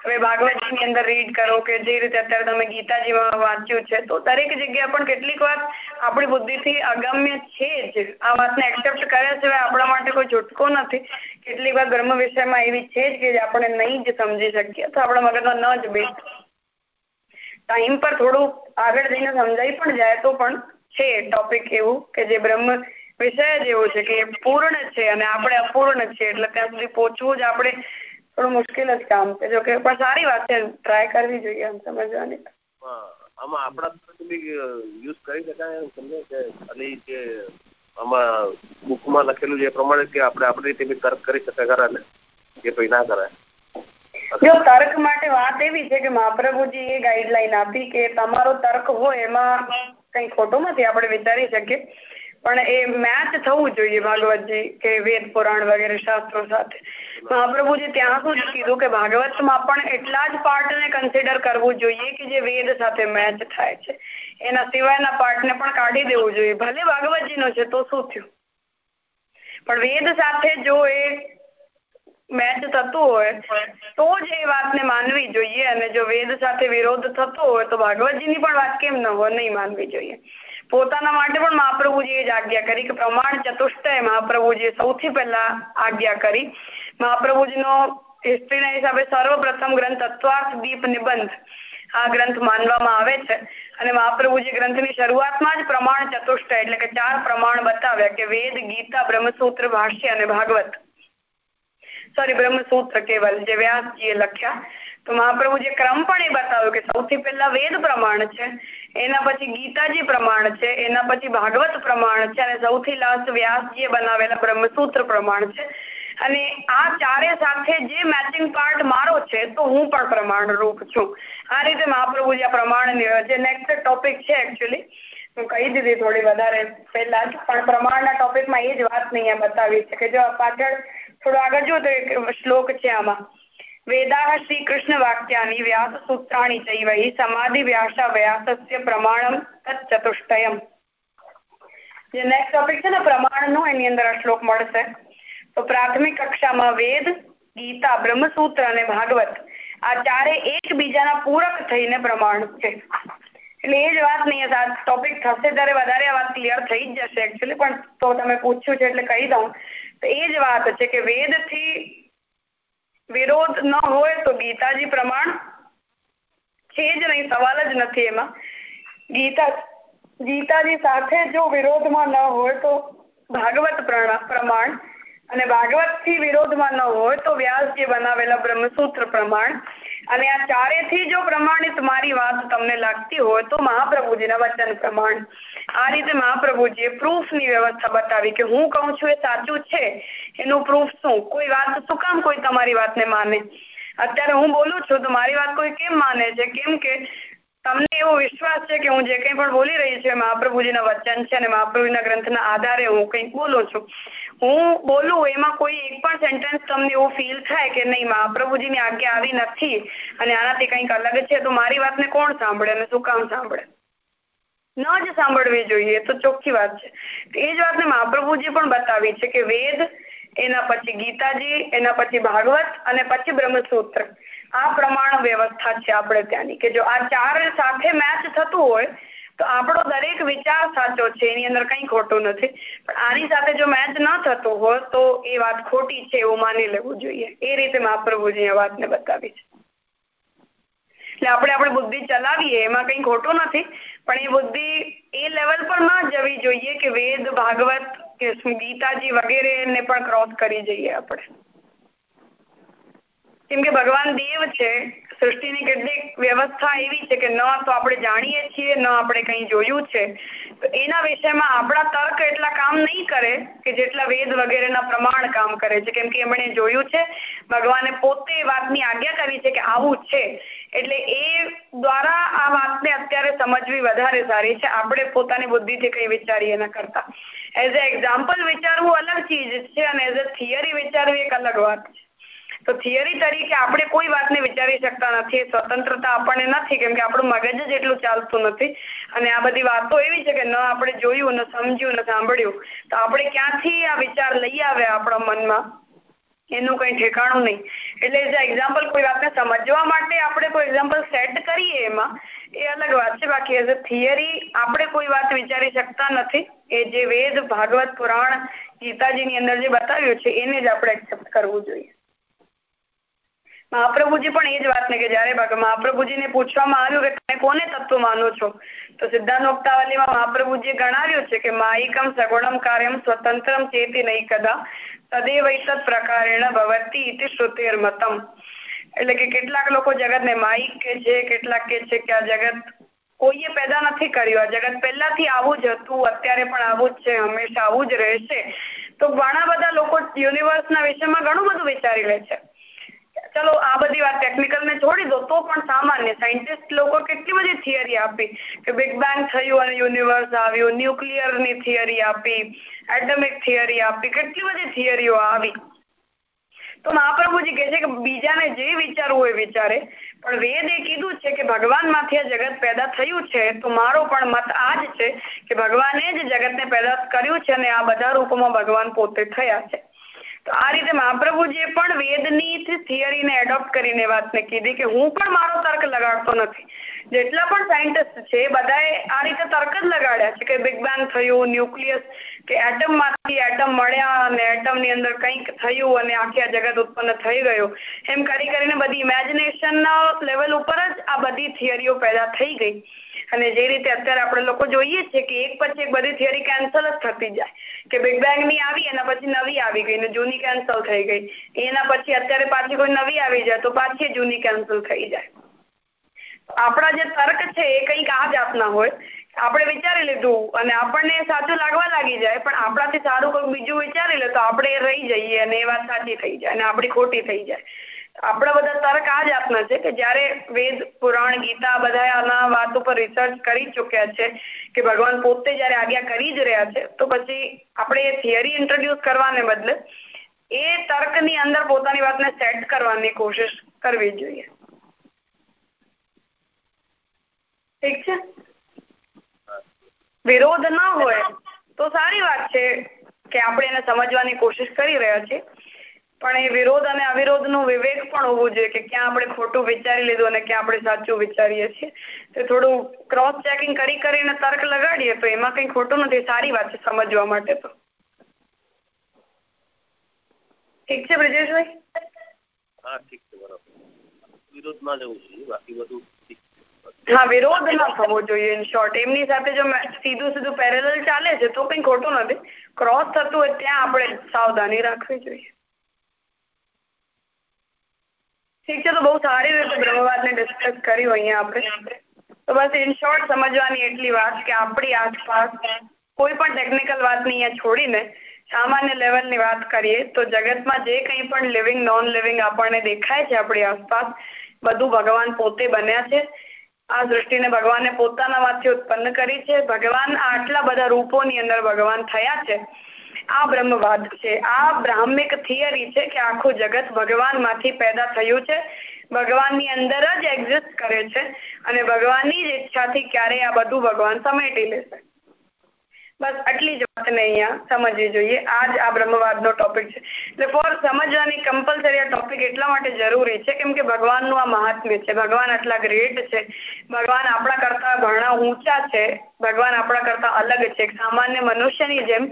હવે ભાગવતની અંદર રીડ કરો કે જે રીતે અત્યારે તમે ગીતાજીમાં વાંચ્યું છે, તો દરેક જગ્યા પણ કેટલીક વાર આપણી બુદ્ધિથી અગમ્ય છે જ. આ વાતને એક્સેપ્ટ કર્યા સિવાય આપણા માટે કોઈ છૂટકો નથી. કેટલીક વાર બ્રહ્મ વિષયમાં એવી છે જ કે આપણે નહીં જ સમજી શકીએ, તો આપણા મગજમાં ન જ બેસ. ટાઈમ પર થોડું આગળ જઈને સમજાઈ પણ જાય તો પણ છે ટોપિક એવું કે જે બ્રહ્મ વિષય જ એવો છે કે પૂર્ણ છે અને આપણે અપૂર્ણ છે. એટલે ત્યાં સુધી પહોંચવું જ આપણે થોડું મુશ્કેલ જ કામ છે. જોકે પણ સારી વાત છે. ટ્રાય કરવી જોઈએ આમ સમજવાની. આમાં આપણા યુઝ કરી શકાય સમજે કે ખાલી જે આમાં બુકમાં લખેલું એ પ્રમાણે કે આપણે આપણી રીતે તર્ક કરી શકાય ખરા ને? કે ભાઈ ના કરાય. જો તર્ક માટે વાત એવી છે કે મહાપ્રભુજી એ ગાઈડલાઈન આપી કે તમારો તર્ક હોય એમાં કઈ ખોટું નથી. આપણે વિચારી શકીએ. પણ એ મેચ થવું જોઈએ ભાગવતજી, કે વેદ, પુરાણ વગેરે શાસ્ત્રો સાથે. મહાપ્રભુજી ત્યાં સુધી કીધું કે ભાગવતમાં પણ એટલા જ પાર્ટને કન્સિડર કરવું જોઈએ કે જે વેદ સાથે મેચ થાય છે. એના સિવાયના પાર્ટને પણ કાઢી દેવું જોઈએ. ભલે ભાગવતજીનો છે તો શું થયું? પણ વેદ સાથે જો એ મેચ થતું હોય, તો જ એ વાતને માનવી જોઈએ. અને જો વેદ સાથે વિરોધ થતો હોય તો ભાગવતજીની પણ વાત કેમ ન માનવી જોઈએ. માટે પણ મહાપ્રભુજીએ જ આજ્ઞા કરી કે પ્રમાણ ચતુષ્ટય મહાપ્રભુજીએ સૌથી પહેલા આજ્ઞા કરી. મહાપ્રભુજીનો હિસ્ટ્રીના હિસાબે સર્વપ્રથમ ગ્રંથ તત્વાર્થ દીપ નિબંધ આ ગ્રંથ માનવામાં આવે છે. અને મહાપ્રભુજી ગ્રંથની શરૂઆતમાં જ પ્રમાણ ચતુષ્ટય એટલે કે ચાર પ્રમાણ બતાવ્યા કે વેદ, ગીતા, બ્રહ્મસૂત્ર, ભાષ્ય અને ભાગવત. સોરી બ્રહ્મસૂત્ર કેવલ જે વ્યાસજીએ લખ્યા. તો મહાપ્રભુજી ક્રમ પણ એ બતાવ્યો કે સૌથી પહેલા વેદ પ્રમાણ છે. એના પછી ગીતાજી પ્રમાણ છે, એના પછી ભાગવત પ્રમાણ છે અને સૌથી લાસ્ટ વ્યાસજીએ બનાવેલા બ્રહ્મસૂત્ર પ્રમાણ છે. અને આ ચારે સાથે જે મેચિંગ પાર્ટ મારો છે, તો હું પણ પ્રમાણ રૂપ છું. આ રીતે મહાપ્રભુજી આ પ્રમાણ જે નેક્સ્ટ ટોપિક છે એકચ્યુઅલી હું કહી દીધી થોડી વધારે પહેલા પણ પ્રમાણના ટોપિકમાં એ જ વાત નહીં બતાવી છે કે જો પાછળ થોડું આગળ જો તો શ્લોક છે આમાં. શ્રીકૃષ્ણવાક્યાनि વ્યાસસૂત્રાणि ચૈવ સમાધિવ્યાસા વ્યાસસ્ય પ્રમાણમ તત્ચતુષ્ટયમ જે નેક્સ્ટ ટોપિક છે ને પ્રમાણનું એની અંદર આ શ્લોક મળશે તો પ્રાથમિક કક્ષામાં વેદ ગીતા બ્રહ્મસૂત્ર અને ભાગવત આ ચારે એકબીજાના પૂરક થઈને પ્રમાણ છે એટલે એ જ વાત નહીં આ ટોપિક થશે ત્યારે વધારે વાત ક્લિયર થઈ જ જશે એકચ્યુઅલી પણ તો તમે પૂછ્યું છે એટલે કહી દઉં તો એ જ વાત છે કે વેદથી વિરોધ ન હોય તો ગીતાજી પ્રમાણ છે જ નહીં, સવાલ જ નથી એમાં. ગીતા, ગીતાજી સાથે જો વિરોધમાં ન હોય તો ભાગવત પ્રમાણ અને ભાગવતથી વિરોધમાં ન હોય તો વ્યાસજી બનાવેલા બ્રહ્મસૂત્ર પ્રમાણ અને આ ચારેથી જો પ્રમાણિત મારી વાત તમને લાગતી હોય તો મહાપ્રભુજીના વચન પ્રમાણ. આ રીતે મહાપ્રભુજીએ પ્રૂફની વ્યવસ્થા બતાવી કે હું કહું છું એ સાચું છે. એનું પ્રૂફ શું? કોઈ વાત શું કામ કોઈ તમારી વાતને માને? અત્યારે હું બોલું છું તો મારી વાત કોઈ કેમ માને છે? કેમ કે તમને એવો વિશ્વાસ છે કે હું જે કંઈ પણ બોલી રહી છું મહાપ્રભુજીના વચન છે અને મહાપ્રભુજીના ગ્રંથના આધારે હું કંઈક બોલું છું. હું બોલું એમાં કોઈ એક પણ સેન્ટેન્સ તમને એવું ફીલ થાય કે નહીં, મહાપ્રભુજીની આજ્ઞા આવી નથી અને આનાથી કંઈક અલગ છે, તો મારી વાતને કોણ સાંભળે અને શું કામ સાંભળે? ન જ સાંભળવી જોઈએ તો ચોખ્ખી વાત છે. એ જ વાતને મહાપ્રભુજી પણ બતાવી છે કે વેદ એના પછી ગીતાજી, એના પછી ભાગવત અને પછી બ્રહ્મસૂત્ર. આ પ્રમાણ વ્યવસ્થા છે આપણે ત્યાંની. કે જો આ ચાર સાથે મેચ થતું હોય, તો આપણો દરેક વિચાર સાચો છે. એની અંદર કંઈ ખોટું નથી. પણ આની સાથે જો મેચ ન થતું હોય, તો એ વાત ખોટી છે એવું માની લેવું જોઈએ. એ રીતે મહાપ્રભુજી આ વાતને બતાવી છે. એટલે આપણે આપણી બુદ્ધિ ચલાવીએ, એમાં કંઈ ખોટું નથી. પણ એ બુદ્ધિ એ લેવલ પર ન જવી જોઈએ કે વેદ, ભાગવત કે ગીતાજી વગેરે ને પણ ક્રોસ કરી જઈએ આપણે. કેમ કે ભગવાન દેવ છે, સૃષ્ટિની કેટલીક વ્યવસ્થા એવી છે કે ન તો આપણે જાણીએ છીએ, ન આપણે કંઈ જોયું છે. તો એના વિષયમાં આપણા તર્ક એટલા કામ નહીં કરે કે જેટલા વેદ વગેરેના પ્રમાણ કામ કરે છે. કેમ કે એમણે જોયું છે, ભગવાને પોતે વાતની આજ્ઞા કરી છે કે આવું છે. એટલે એ દ્વારા આ વાતને અત્યારે સમજવી વધારે સારી છે. આપણે પોતાની બુદ્ધિથી કંઈ વિચારીએ એના કરતા. એઝ એ એક્ઝામ્પલ વિચારવું અલગ ચીજ છે અને એઝ અ થિયરી વિચારવી એક અલગ વાત છે. તો થિયરી તરીકે આપણે કોઈ વાતને વિચારી શકતા નથી, સ્વતંત્રતા આપણને નથી, કેમ કે આપણું મગજ જ એટલું ચાલતું નથી. અને આ બધી વાતો એવી છે કે ન આપણે જોયું, ન સમજ્યું, ન સાંભળ્યું, તો આપણે ક્યાંથી આ વિચાર લઈ આવ્યા આપણા મનમાં? એનું કઈ ઠેકાણું નહીં. એટલે જે એક્ઝામ્પલ કોઈ વાતને સમજવા માટે આપણે કોઈ એક્ઝામ્પલ સેટ કરીએ એમાં, એ અલગ વાત છે. બાકી એઝ અ થિયરી આપણે કોઈ વાત વિચારી શકતા નથી. એ જે વેદ, ભાગવત, પુરાણ, ગીતાજીની અંદર જે બતાવ્યું છે, એને જ આપણે એક્સેપ્ટ કરવું જોઈએ. મહાપ્રભુજી પણ એ જ વાતને કે જયારે મહાપ્રભુજીને પૂછવામાં આવ્યું કે તમે કોને તત્વ માનો છો? તો સિદ્ધાંત મુક્તાવલીમાં મહાપ્રભુજીએ ગણાવ્યું છે કે, માયિકમ સગુણમ કાર્યમ સ્વતંત્રમ ચેતી નહીં કદા તદેવૈતત પ્રકારેણ ભવતી ઇતિ શ્રુતિર્મતમ. એટલે કે કેટલાક લોકો જગતને માયિક કે છે, કેટલાક કે છે કે આ જગત કોઈએ પેદા નથી કર્યું. આ જગત પહેલાથી આવું જ હતું, અત્યારે પણ આવું જ છે, હંમેશા આવું જ રહેશે. તો ઘણા બધા લોકો યુનિવર્સના વિષયમાં ઘણું બધું વિચારી લે છે. ચલો, આ બધી વાત ટેકનિકલ ને છોડી દો, તો પણ સામાન્ય સાયન્ટિસ્ટ લોકો કેટલી બધી થિયરી આપી કે બિગ બેંગ થયું અને યુનિવર્સ આવ્યું ન્યુક્લિયરની થિયરી આપી એટમિક થિયરી આપી, કેટલી બધી થિયરીઓ આવી. તો મહાપ્રભુજી કહે છે કે બીજાને જે વિચારવું હોય વિચારે, પણ વેદ કીધું છે કે ભગવાનમાંથી આ જગત પેદા થયું છે, તો મારો પણ મત આ જ છે કે ભગવાને જ જગતને પેદા કર્યું છે અને આ બધા રૂપોમાં ભગવાન પોતે થયા છે. તો આ રીતે મહાપ્રભુજીએ પણ વેદની થિયરીને એડોપ્ટ કરીને વાતને કીધી કે હું પણ મારો તર્ક લગાડતો નથી. જેટલા પણ સાયન્ટિસ્ટ છે બધાએ આ રીતે તર્ક જ લગાડ્યા છે કે બિગ બેંગ થયું ન્યુક્લિયસ કે એટમમાંથી એટમ મળ્યા અને એટમની અંદર કંઈક થયું અને આખી આ જગત ઉત્પન્ન થઈ ગયું. એમ કરી કરીને બધી ઇમેજિનેશનના લેવલ ઉપર જ આ બધી થિયરીઓ પેદા થઈ ગઈ. અને જે રીતે અત્યારે આપણે લોકો જોઈએ છીએ કે એક પછી એક બધી થિયરી કેન્સલ જ થતી જાય. કે બિગ બેંગની આવી, એના પછી નવી આવી ગઈ ને જૂની કેન્સલ થઈ ગઈ. એના પછી અત્યારે પાછી કોઈ નવી આવી જાય તો પાછી જૂની કેન્સલ થઈ જાય. આપણા જે તર્ક છે એ કંઈક આ જાતના હોય. આપણે વિચારી લીધું અને આપણને સાચું લાગવા લાગી જાય, પણ આપણાથી સારું કોઈ બીજું વિચારી લે તો આપણે રહી જઈએ અને એ વાત સાચી થઈ જાય અને આપણી ખોટી થઈ જાય. આપણા બધા તર્ક આ જાતના છે કે જયારે વેદ, પુરાણ, ગીતા બધા આના વાત ઉપર રિસર્ચ કરી ચુક્યા છે કે ભગવાન પોતે જયારે આજ્ઞા કરી જ રહ્યા છે, તો પછી આપણે એ થિયરી ઇન્ટ્રોડ્યુસ કરવાને બદલે એ તર્કની અંદર પોતાની વાતને સેટ કરવાની કોશિશ કરવી જોઈએ. ઠીક છે? વિરોધ ન હોય તો સારી વાત છે કે આપણે એને સમજવાની કોશિશ કરી રહ્યા છીએ. પણ એ વિરોધ અને અવિરોધનું વિવેક પણ હોવું જોઈએ કે ક્યાં આપણે ખોટું વિચારી લીધું અને ક્યાં આપણે સાચું વિચારીએ છીએ. તો થોડું ક્રોસ ચેકિંગ કરી કરીને તર્ક લગાડીએ તો એમાં કઈ ખોટું નથી. સારી વાત છે સમજવા માટે તો. ઠીક છે બ્રિજેશભાઈ? હા, ઠીક છે, બરાબર. વિરોધમાં જવું જોઈએ. બધું હા, વિરોધ ન થવો જોઈએ ઇન શોર્ટ એમની સાથે જો સીધું સીધું પેરેલલ ચાલે છે, તો કઈ ખોટું નથી. ક્રોસ થતું હોય ત્યાં આપણે સાવધાની રાખવી જોઈએ. ઠીક છે, તો બહુ સારી રીતે બ્રહ્મવાદને ડિસ્કસ કર્યું અહીંયા આપણે. તો બસ ઇન શોર્ટ સમજવાની એટલી વાત કે આપણી આસપાસ કોઈ પણ ટેકનિકલ વાતની અહીંયા છોડીને સામાન્ય લેવલની વાત કરીએ, તો જગતમાં જે કંઈ પણ લિવિંગ નોન લિવિંગ આપણને દેખાય છે આપણી આસપાસ, બધું ભગવાન પોતે બન્યા છે. આ દ્રષ્ટિને ભગવાને પોતાના પોતાનામાંથી ઉત્પન્ન કરી છે. ભગવાન આટલા બધા રૂપોની અંદર ભગવાન થયા છે. આ બ્રહ્મવાદ છે. આ બ્રાહ્મિક થિયરી છે કે આખું જગત ભગવાનમાંથી પેદા થયું છે. ભગવાનની અંદર જ એક્ઝિસ્ટ કરે છે અને ભગવાનની જ ઈચ્છાથી ક્યારેય આ બધું ભગવાન સમેટી લેશે. બસ આટલી જ વાતને અહીંયા સમજવી જોઈએ. આ જ આ બ્રહ્મવાદનો ટોપિક છે. એટલે ફોર સમજવાની કમ્પલસરી આ ટોપિક એટલા માટે જરૂરી છે કેમ કે ભગવાનનું આ મહાત્મ્ય છે. ભગવાન આટલા ગ્રેટ છે. ભગવાન આપણા કરતા ઘણા ઊંચા છે. ભગવાન આપણા કરતા અલગ છે. સામાન્ય મનુષ્યની જેમ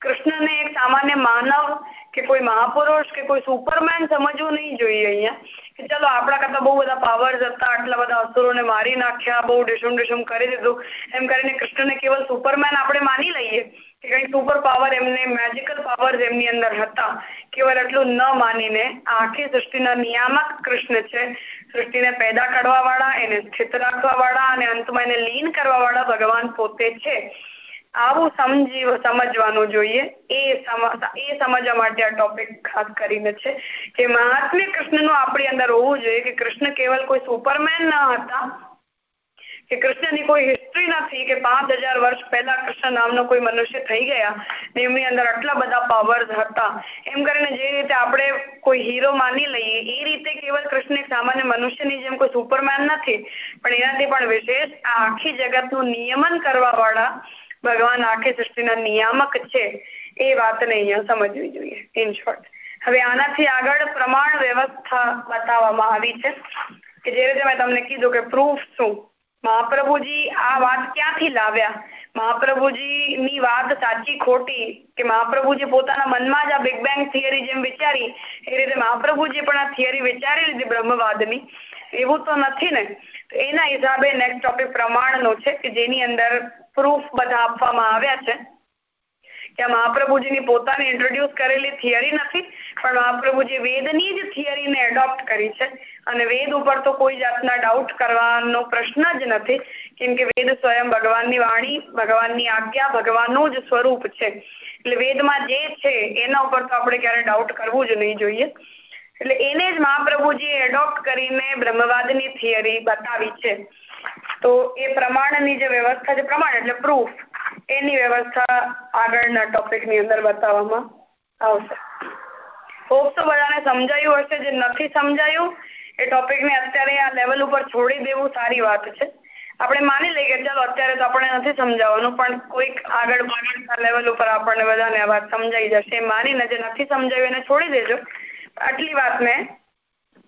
કૃષ્ણને એક સામાન્ય માનવ કે કોઈ મહાપુરુષ કે કોઈ સુપરમેન સમજવું નહીં જોઈએ અહીંયા. કે ચલો, આપણા કરતા બહુ બધા પાવર્સ હતા, આટલા બધા અસુરોને મારી નાખ્યા, બહુ ડિશુમ ડિશુમ કરી દીધું. એમ કરીને કૃષ્ણને કેવલ સુપરમેન આપણે માની લઈએ કે કઈ સુપર પાવર એમને મેજિકલ પાવર એમની અંદર હતા. કેવલ એટલું ન માનીને આખી સૃષ્ટિના નિયામક કૃષ્ણ છે. સૃષ્ટિને પેદા કરવા વાળા એને સ્થિત રાખવા વાળા અને અંતમાં એને લીન કરવા વાળા ભગવાન પોતે છે. આવું સમજી સમજવાનું જોઈએ. એ એ સમજવા માટે આ ટોપિક ખાસ કરીને છે કે મહાત્મ્ય કૃષ્ણનું આપણી અંદર હોવું જોઈએ કે કૃષ્ણ કેવલ કોઈ સુપરમેન ન હતા, કે કૃષ્ણની કોઈ હિસ્ટ્રી નથી, કે પાંચ હજાર વર્ષ પહેલા કૃષ્ણ નામનો કોઈ મનુષ્ય થઈ ગયા એમની અંદર આટલા બધા પાવર્સ હતા. એમ કરીને જે રીતે આપણે કોઈ હીરો માની લઈએ, એ રીતે કેવલ કૃષ્ણ એક સામાન્ય મનુષ્યની જેમ કોઈ સુપરમેન નથી. પણ એનાથી પણ વિશેષ આ આખી જગતનું નિયમન કરવા વાળા ભગવાન આખી સૃષ્ટિના નિયામક છે, એ વાતને અહીંયા સમજવી જોઈએ. ઇન શોર્ટ હવે આનાથી આગળ પ્રમાણ વ્યવસ્થા બતાવવામાં આવી છે, કે જે રીતે મેં તમને કીધું કે પ્રૂફ શું? મહાપ્રભુજી આ વાત ક્યાંથી લાવ્યા? મહાપ્રભુજી ની વાત સાચી, ખોટી, કે મહાપ્રભુજી પોતાના મનમાં જ આ બિગ બેંગ થિયરી જેમ વિચારી, એ રીતે મહાપ્રભુજી પણ આ થિયરી વિચારી લીધી બ્રહ્મવાદની. એવું તો નથી ને? એના હિસાબે નેક્સ્ટ ટોપિક પ્રમાણનો છે, કે જેની અંદર પ્રૂફ બધા આપવામાં આવ્યા છે કે મહાપ્રભુજીની પોતાની ઇન્ટ્રોડ્યુસ કરેલી થિયરી નથી, પણ મહાપ્રભુજી વેદની જ થિયરીને એડોપ્ટ કરી છે. અને વેદ ઉપર તો કોઈ જાતના ડાઉટ કરવાનો પ્રશ્ન જ નથી, કેમ કે વેદ સ્વયં ભગવાનની વાણી, ભગવાનની આજ્ઞા, ભગવાનનું જ સ્વરૂપ છે. એટલે વેદમાં જે છે, એના ઉપર તો આપણે ક્યારે ડાઉટ કરવું જ નહીં જોઈએ. એટલે એને જ મહાપ્રભુજીએ એડોપ્ટ કરીને બ્રહ્મવાદની થિયરી બતાવી છે. તો એ પ્રમાણની જે વ્યવસ્થા છે, પ્રમાણ એટલે પ્રૂફ એની વ્યવસ્થા આગળના ટોપિકની અંદર બતાવવામાં આવશે. હોપ તો બધાને સમજાયું હશે, જે નથી સમજાયું, એ ટોપિકને અત્યારે આ લેવલ ઉપર છોડી દેવું સારી વાત છે. આપણે માની લઈએ કે ચાલો, અત્યારે તો આપણે નથી સમજાવવાનું પણ કોઈક આગળ લેવલ ઉપર આપણને બધાને આ વાત સમજાઈ જશે. માનીને જે નથી સમજાયું, એને છોડી દેજો. આટલી વાતને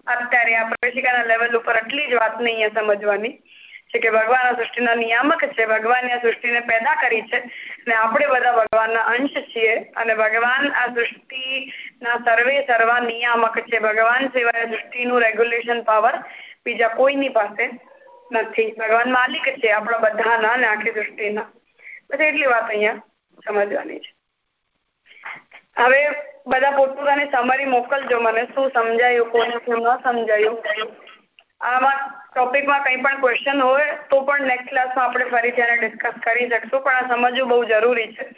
અત્યારે આ પ્રવેશિકાના લેવલ ઉપર આટલી જ વાતને અહીંયા સમજવાની. કે ભગવાન આ સૃષ્ટિના નિયામક છે. ભગવાન આ સૃષ્ટિને પેદા કરી છે. અને આપણે બધા ભગવાનના અંશ છીએ. અને ભગવાન આ સૃષ્ટિના સર્વે સર્વા નિયામક છે. ભગવાન સિવાય સૃષ્ટિનું રેગ્યુલેશન પાવર બીજા કોઈની પાસે નથી. ભગવાન માલિક છે આપણા બધાના અને આખી સૃષ્ટિના. બસ એટલી વાત અહીંયા સમજવાની છે. હવે બધા પોતપોતાની સમરી મોકલજો મને. શું સમજાયું, કોને શું ન સમજાયું? આમાં ટોપિકમાં કંઈ પણ ક્વેશ્ચન હોય તો પણ નેક્સ્ટ ક્લાસમાં આપણે ફરીથી આને ડિસ્કસ કરી શકશું. પણ આ સમજવું બહુ જરૂરી છે.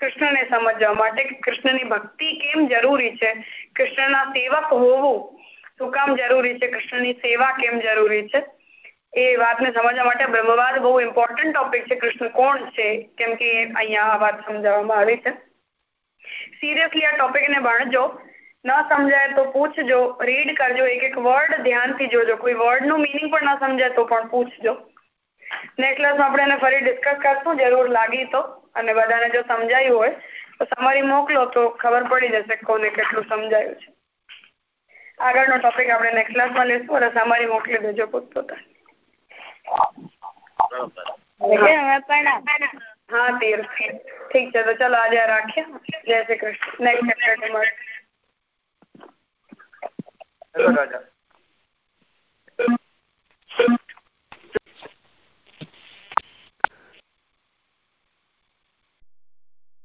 કૃષ્ણને સમજવા માટે કૃષ્ણની ભક્તિ કેમ જરૂરી છે? કૃષ્ણના સેવક હોવું શું કામ જરૂરી છે? કૃષ્ણની સેવા કેમ જરૂરી છે? એ વાતને સમજવા માટે બ્રહ્મવાદ બહુ ઇમ્પોર્ટન્ટ ટોપિક છે. કૃષ્ણ કોણ છે? કેમ કે અહીંયા આ વાત સમજાવવામાં આવી છે. સિરિયસલી આ ટોપિકને ભણજો. ન સમજાય તો પૂછજો. રીડ કરજો. એક એક વર્ડ ધ્યાનથી જોજો. કોઈ વર્ડનું મિનિંગ પણ ન સમજાય તો પણ પૂછજો. નેક્સ્ટ ક્લાસમાં આપણે એને ફરી ડિસ્કસ કરશું. જરૂર લાગી તો. અને બધાને જો સમજાયું હોય તો તમારી મોકલો તો ખબર પડી જશે કોને કેટલું સમજાયું છે. આગળનો ટોપિક આપણે નેક્સ્ટ ક્લાસમાં લેશું અને તમારી મોકલી દેજો પોતપોતાની. હા તીર્થ ઠીક છે તો ચલો આજે રાખીએ જય શ્રી કૃષ્ણ. નેક્સ્ટ ચલો રાજા.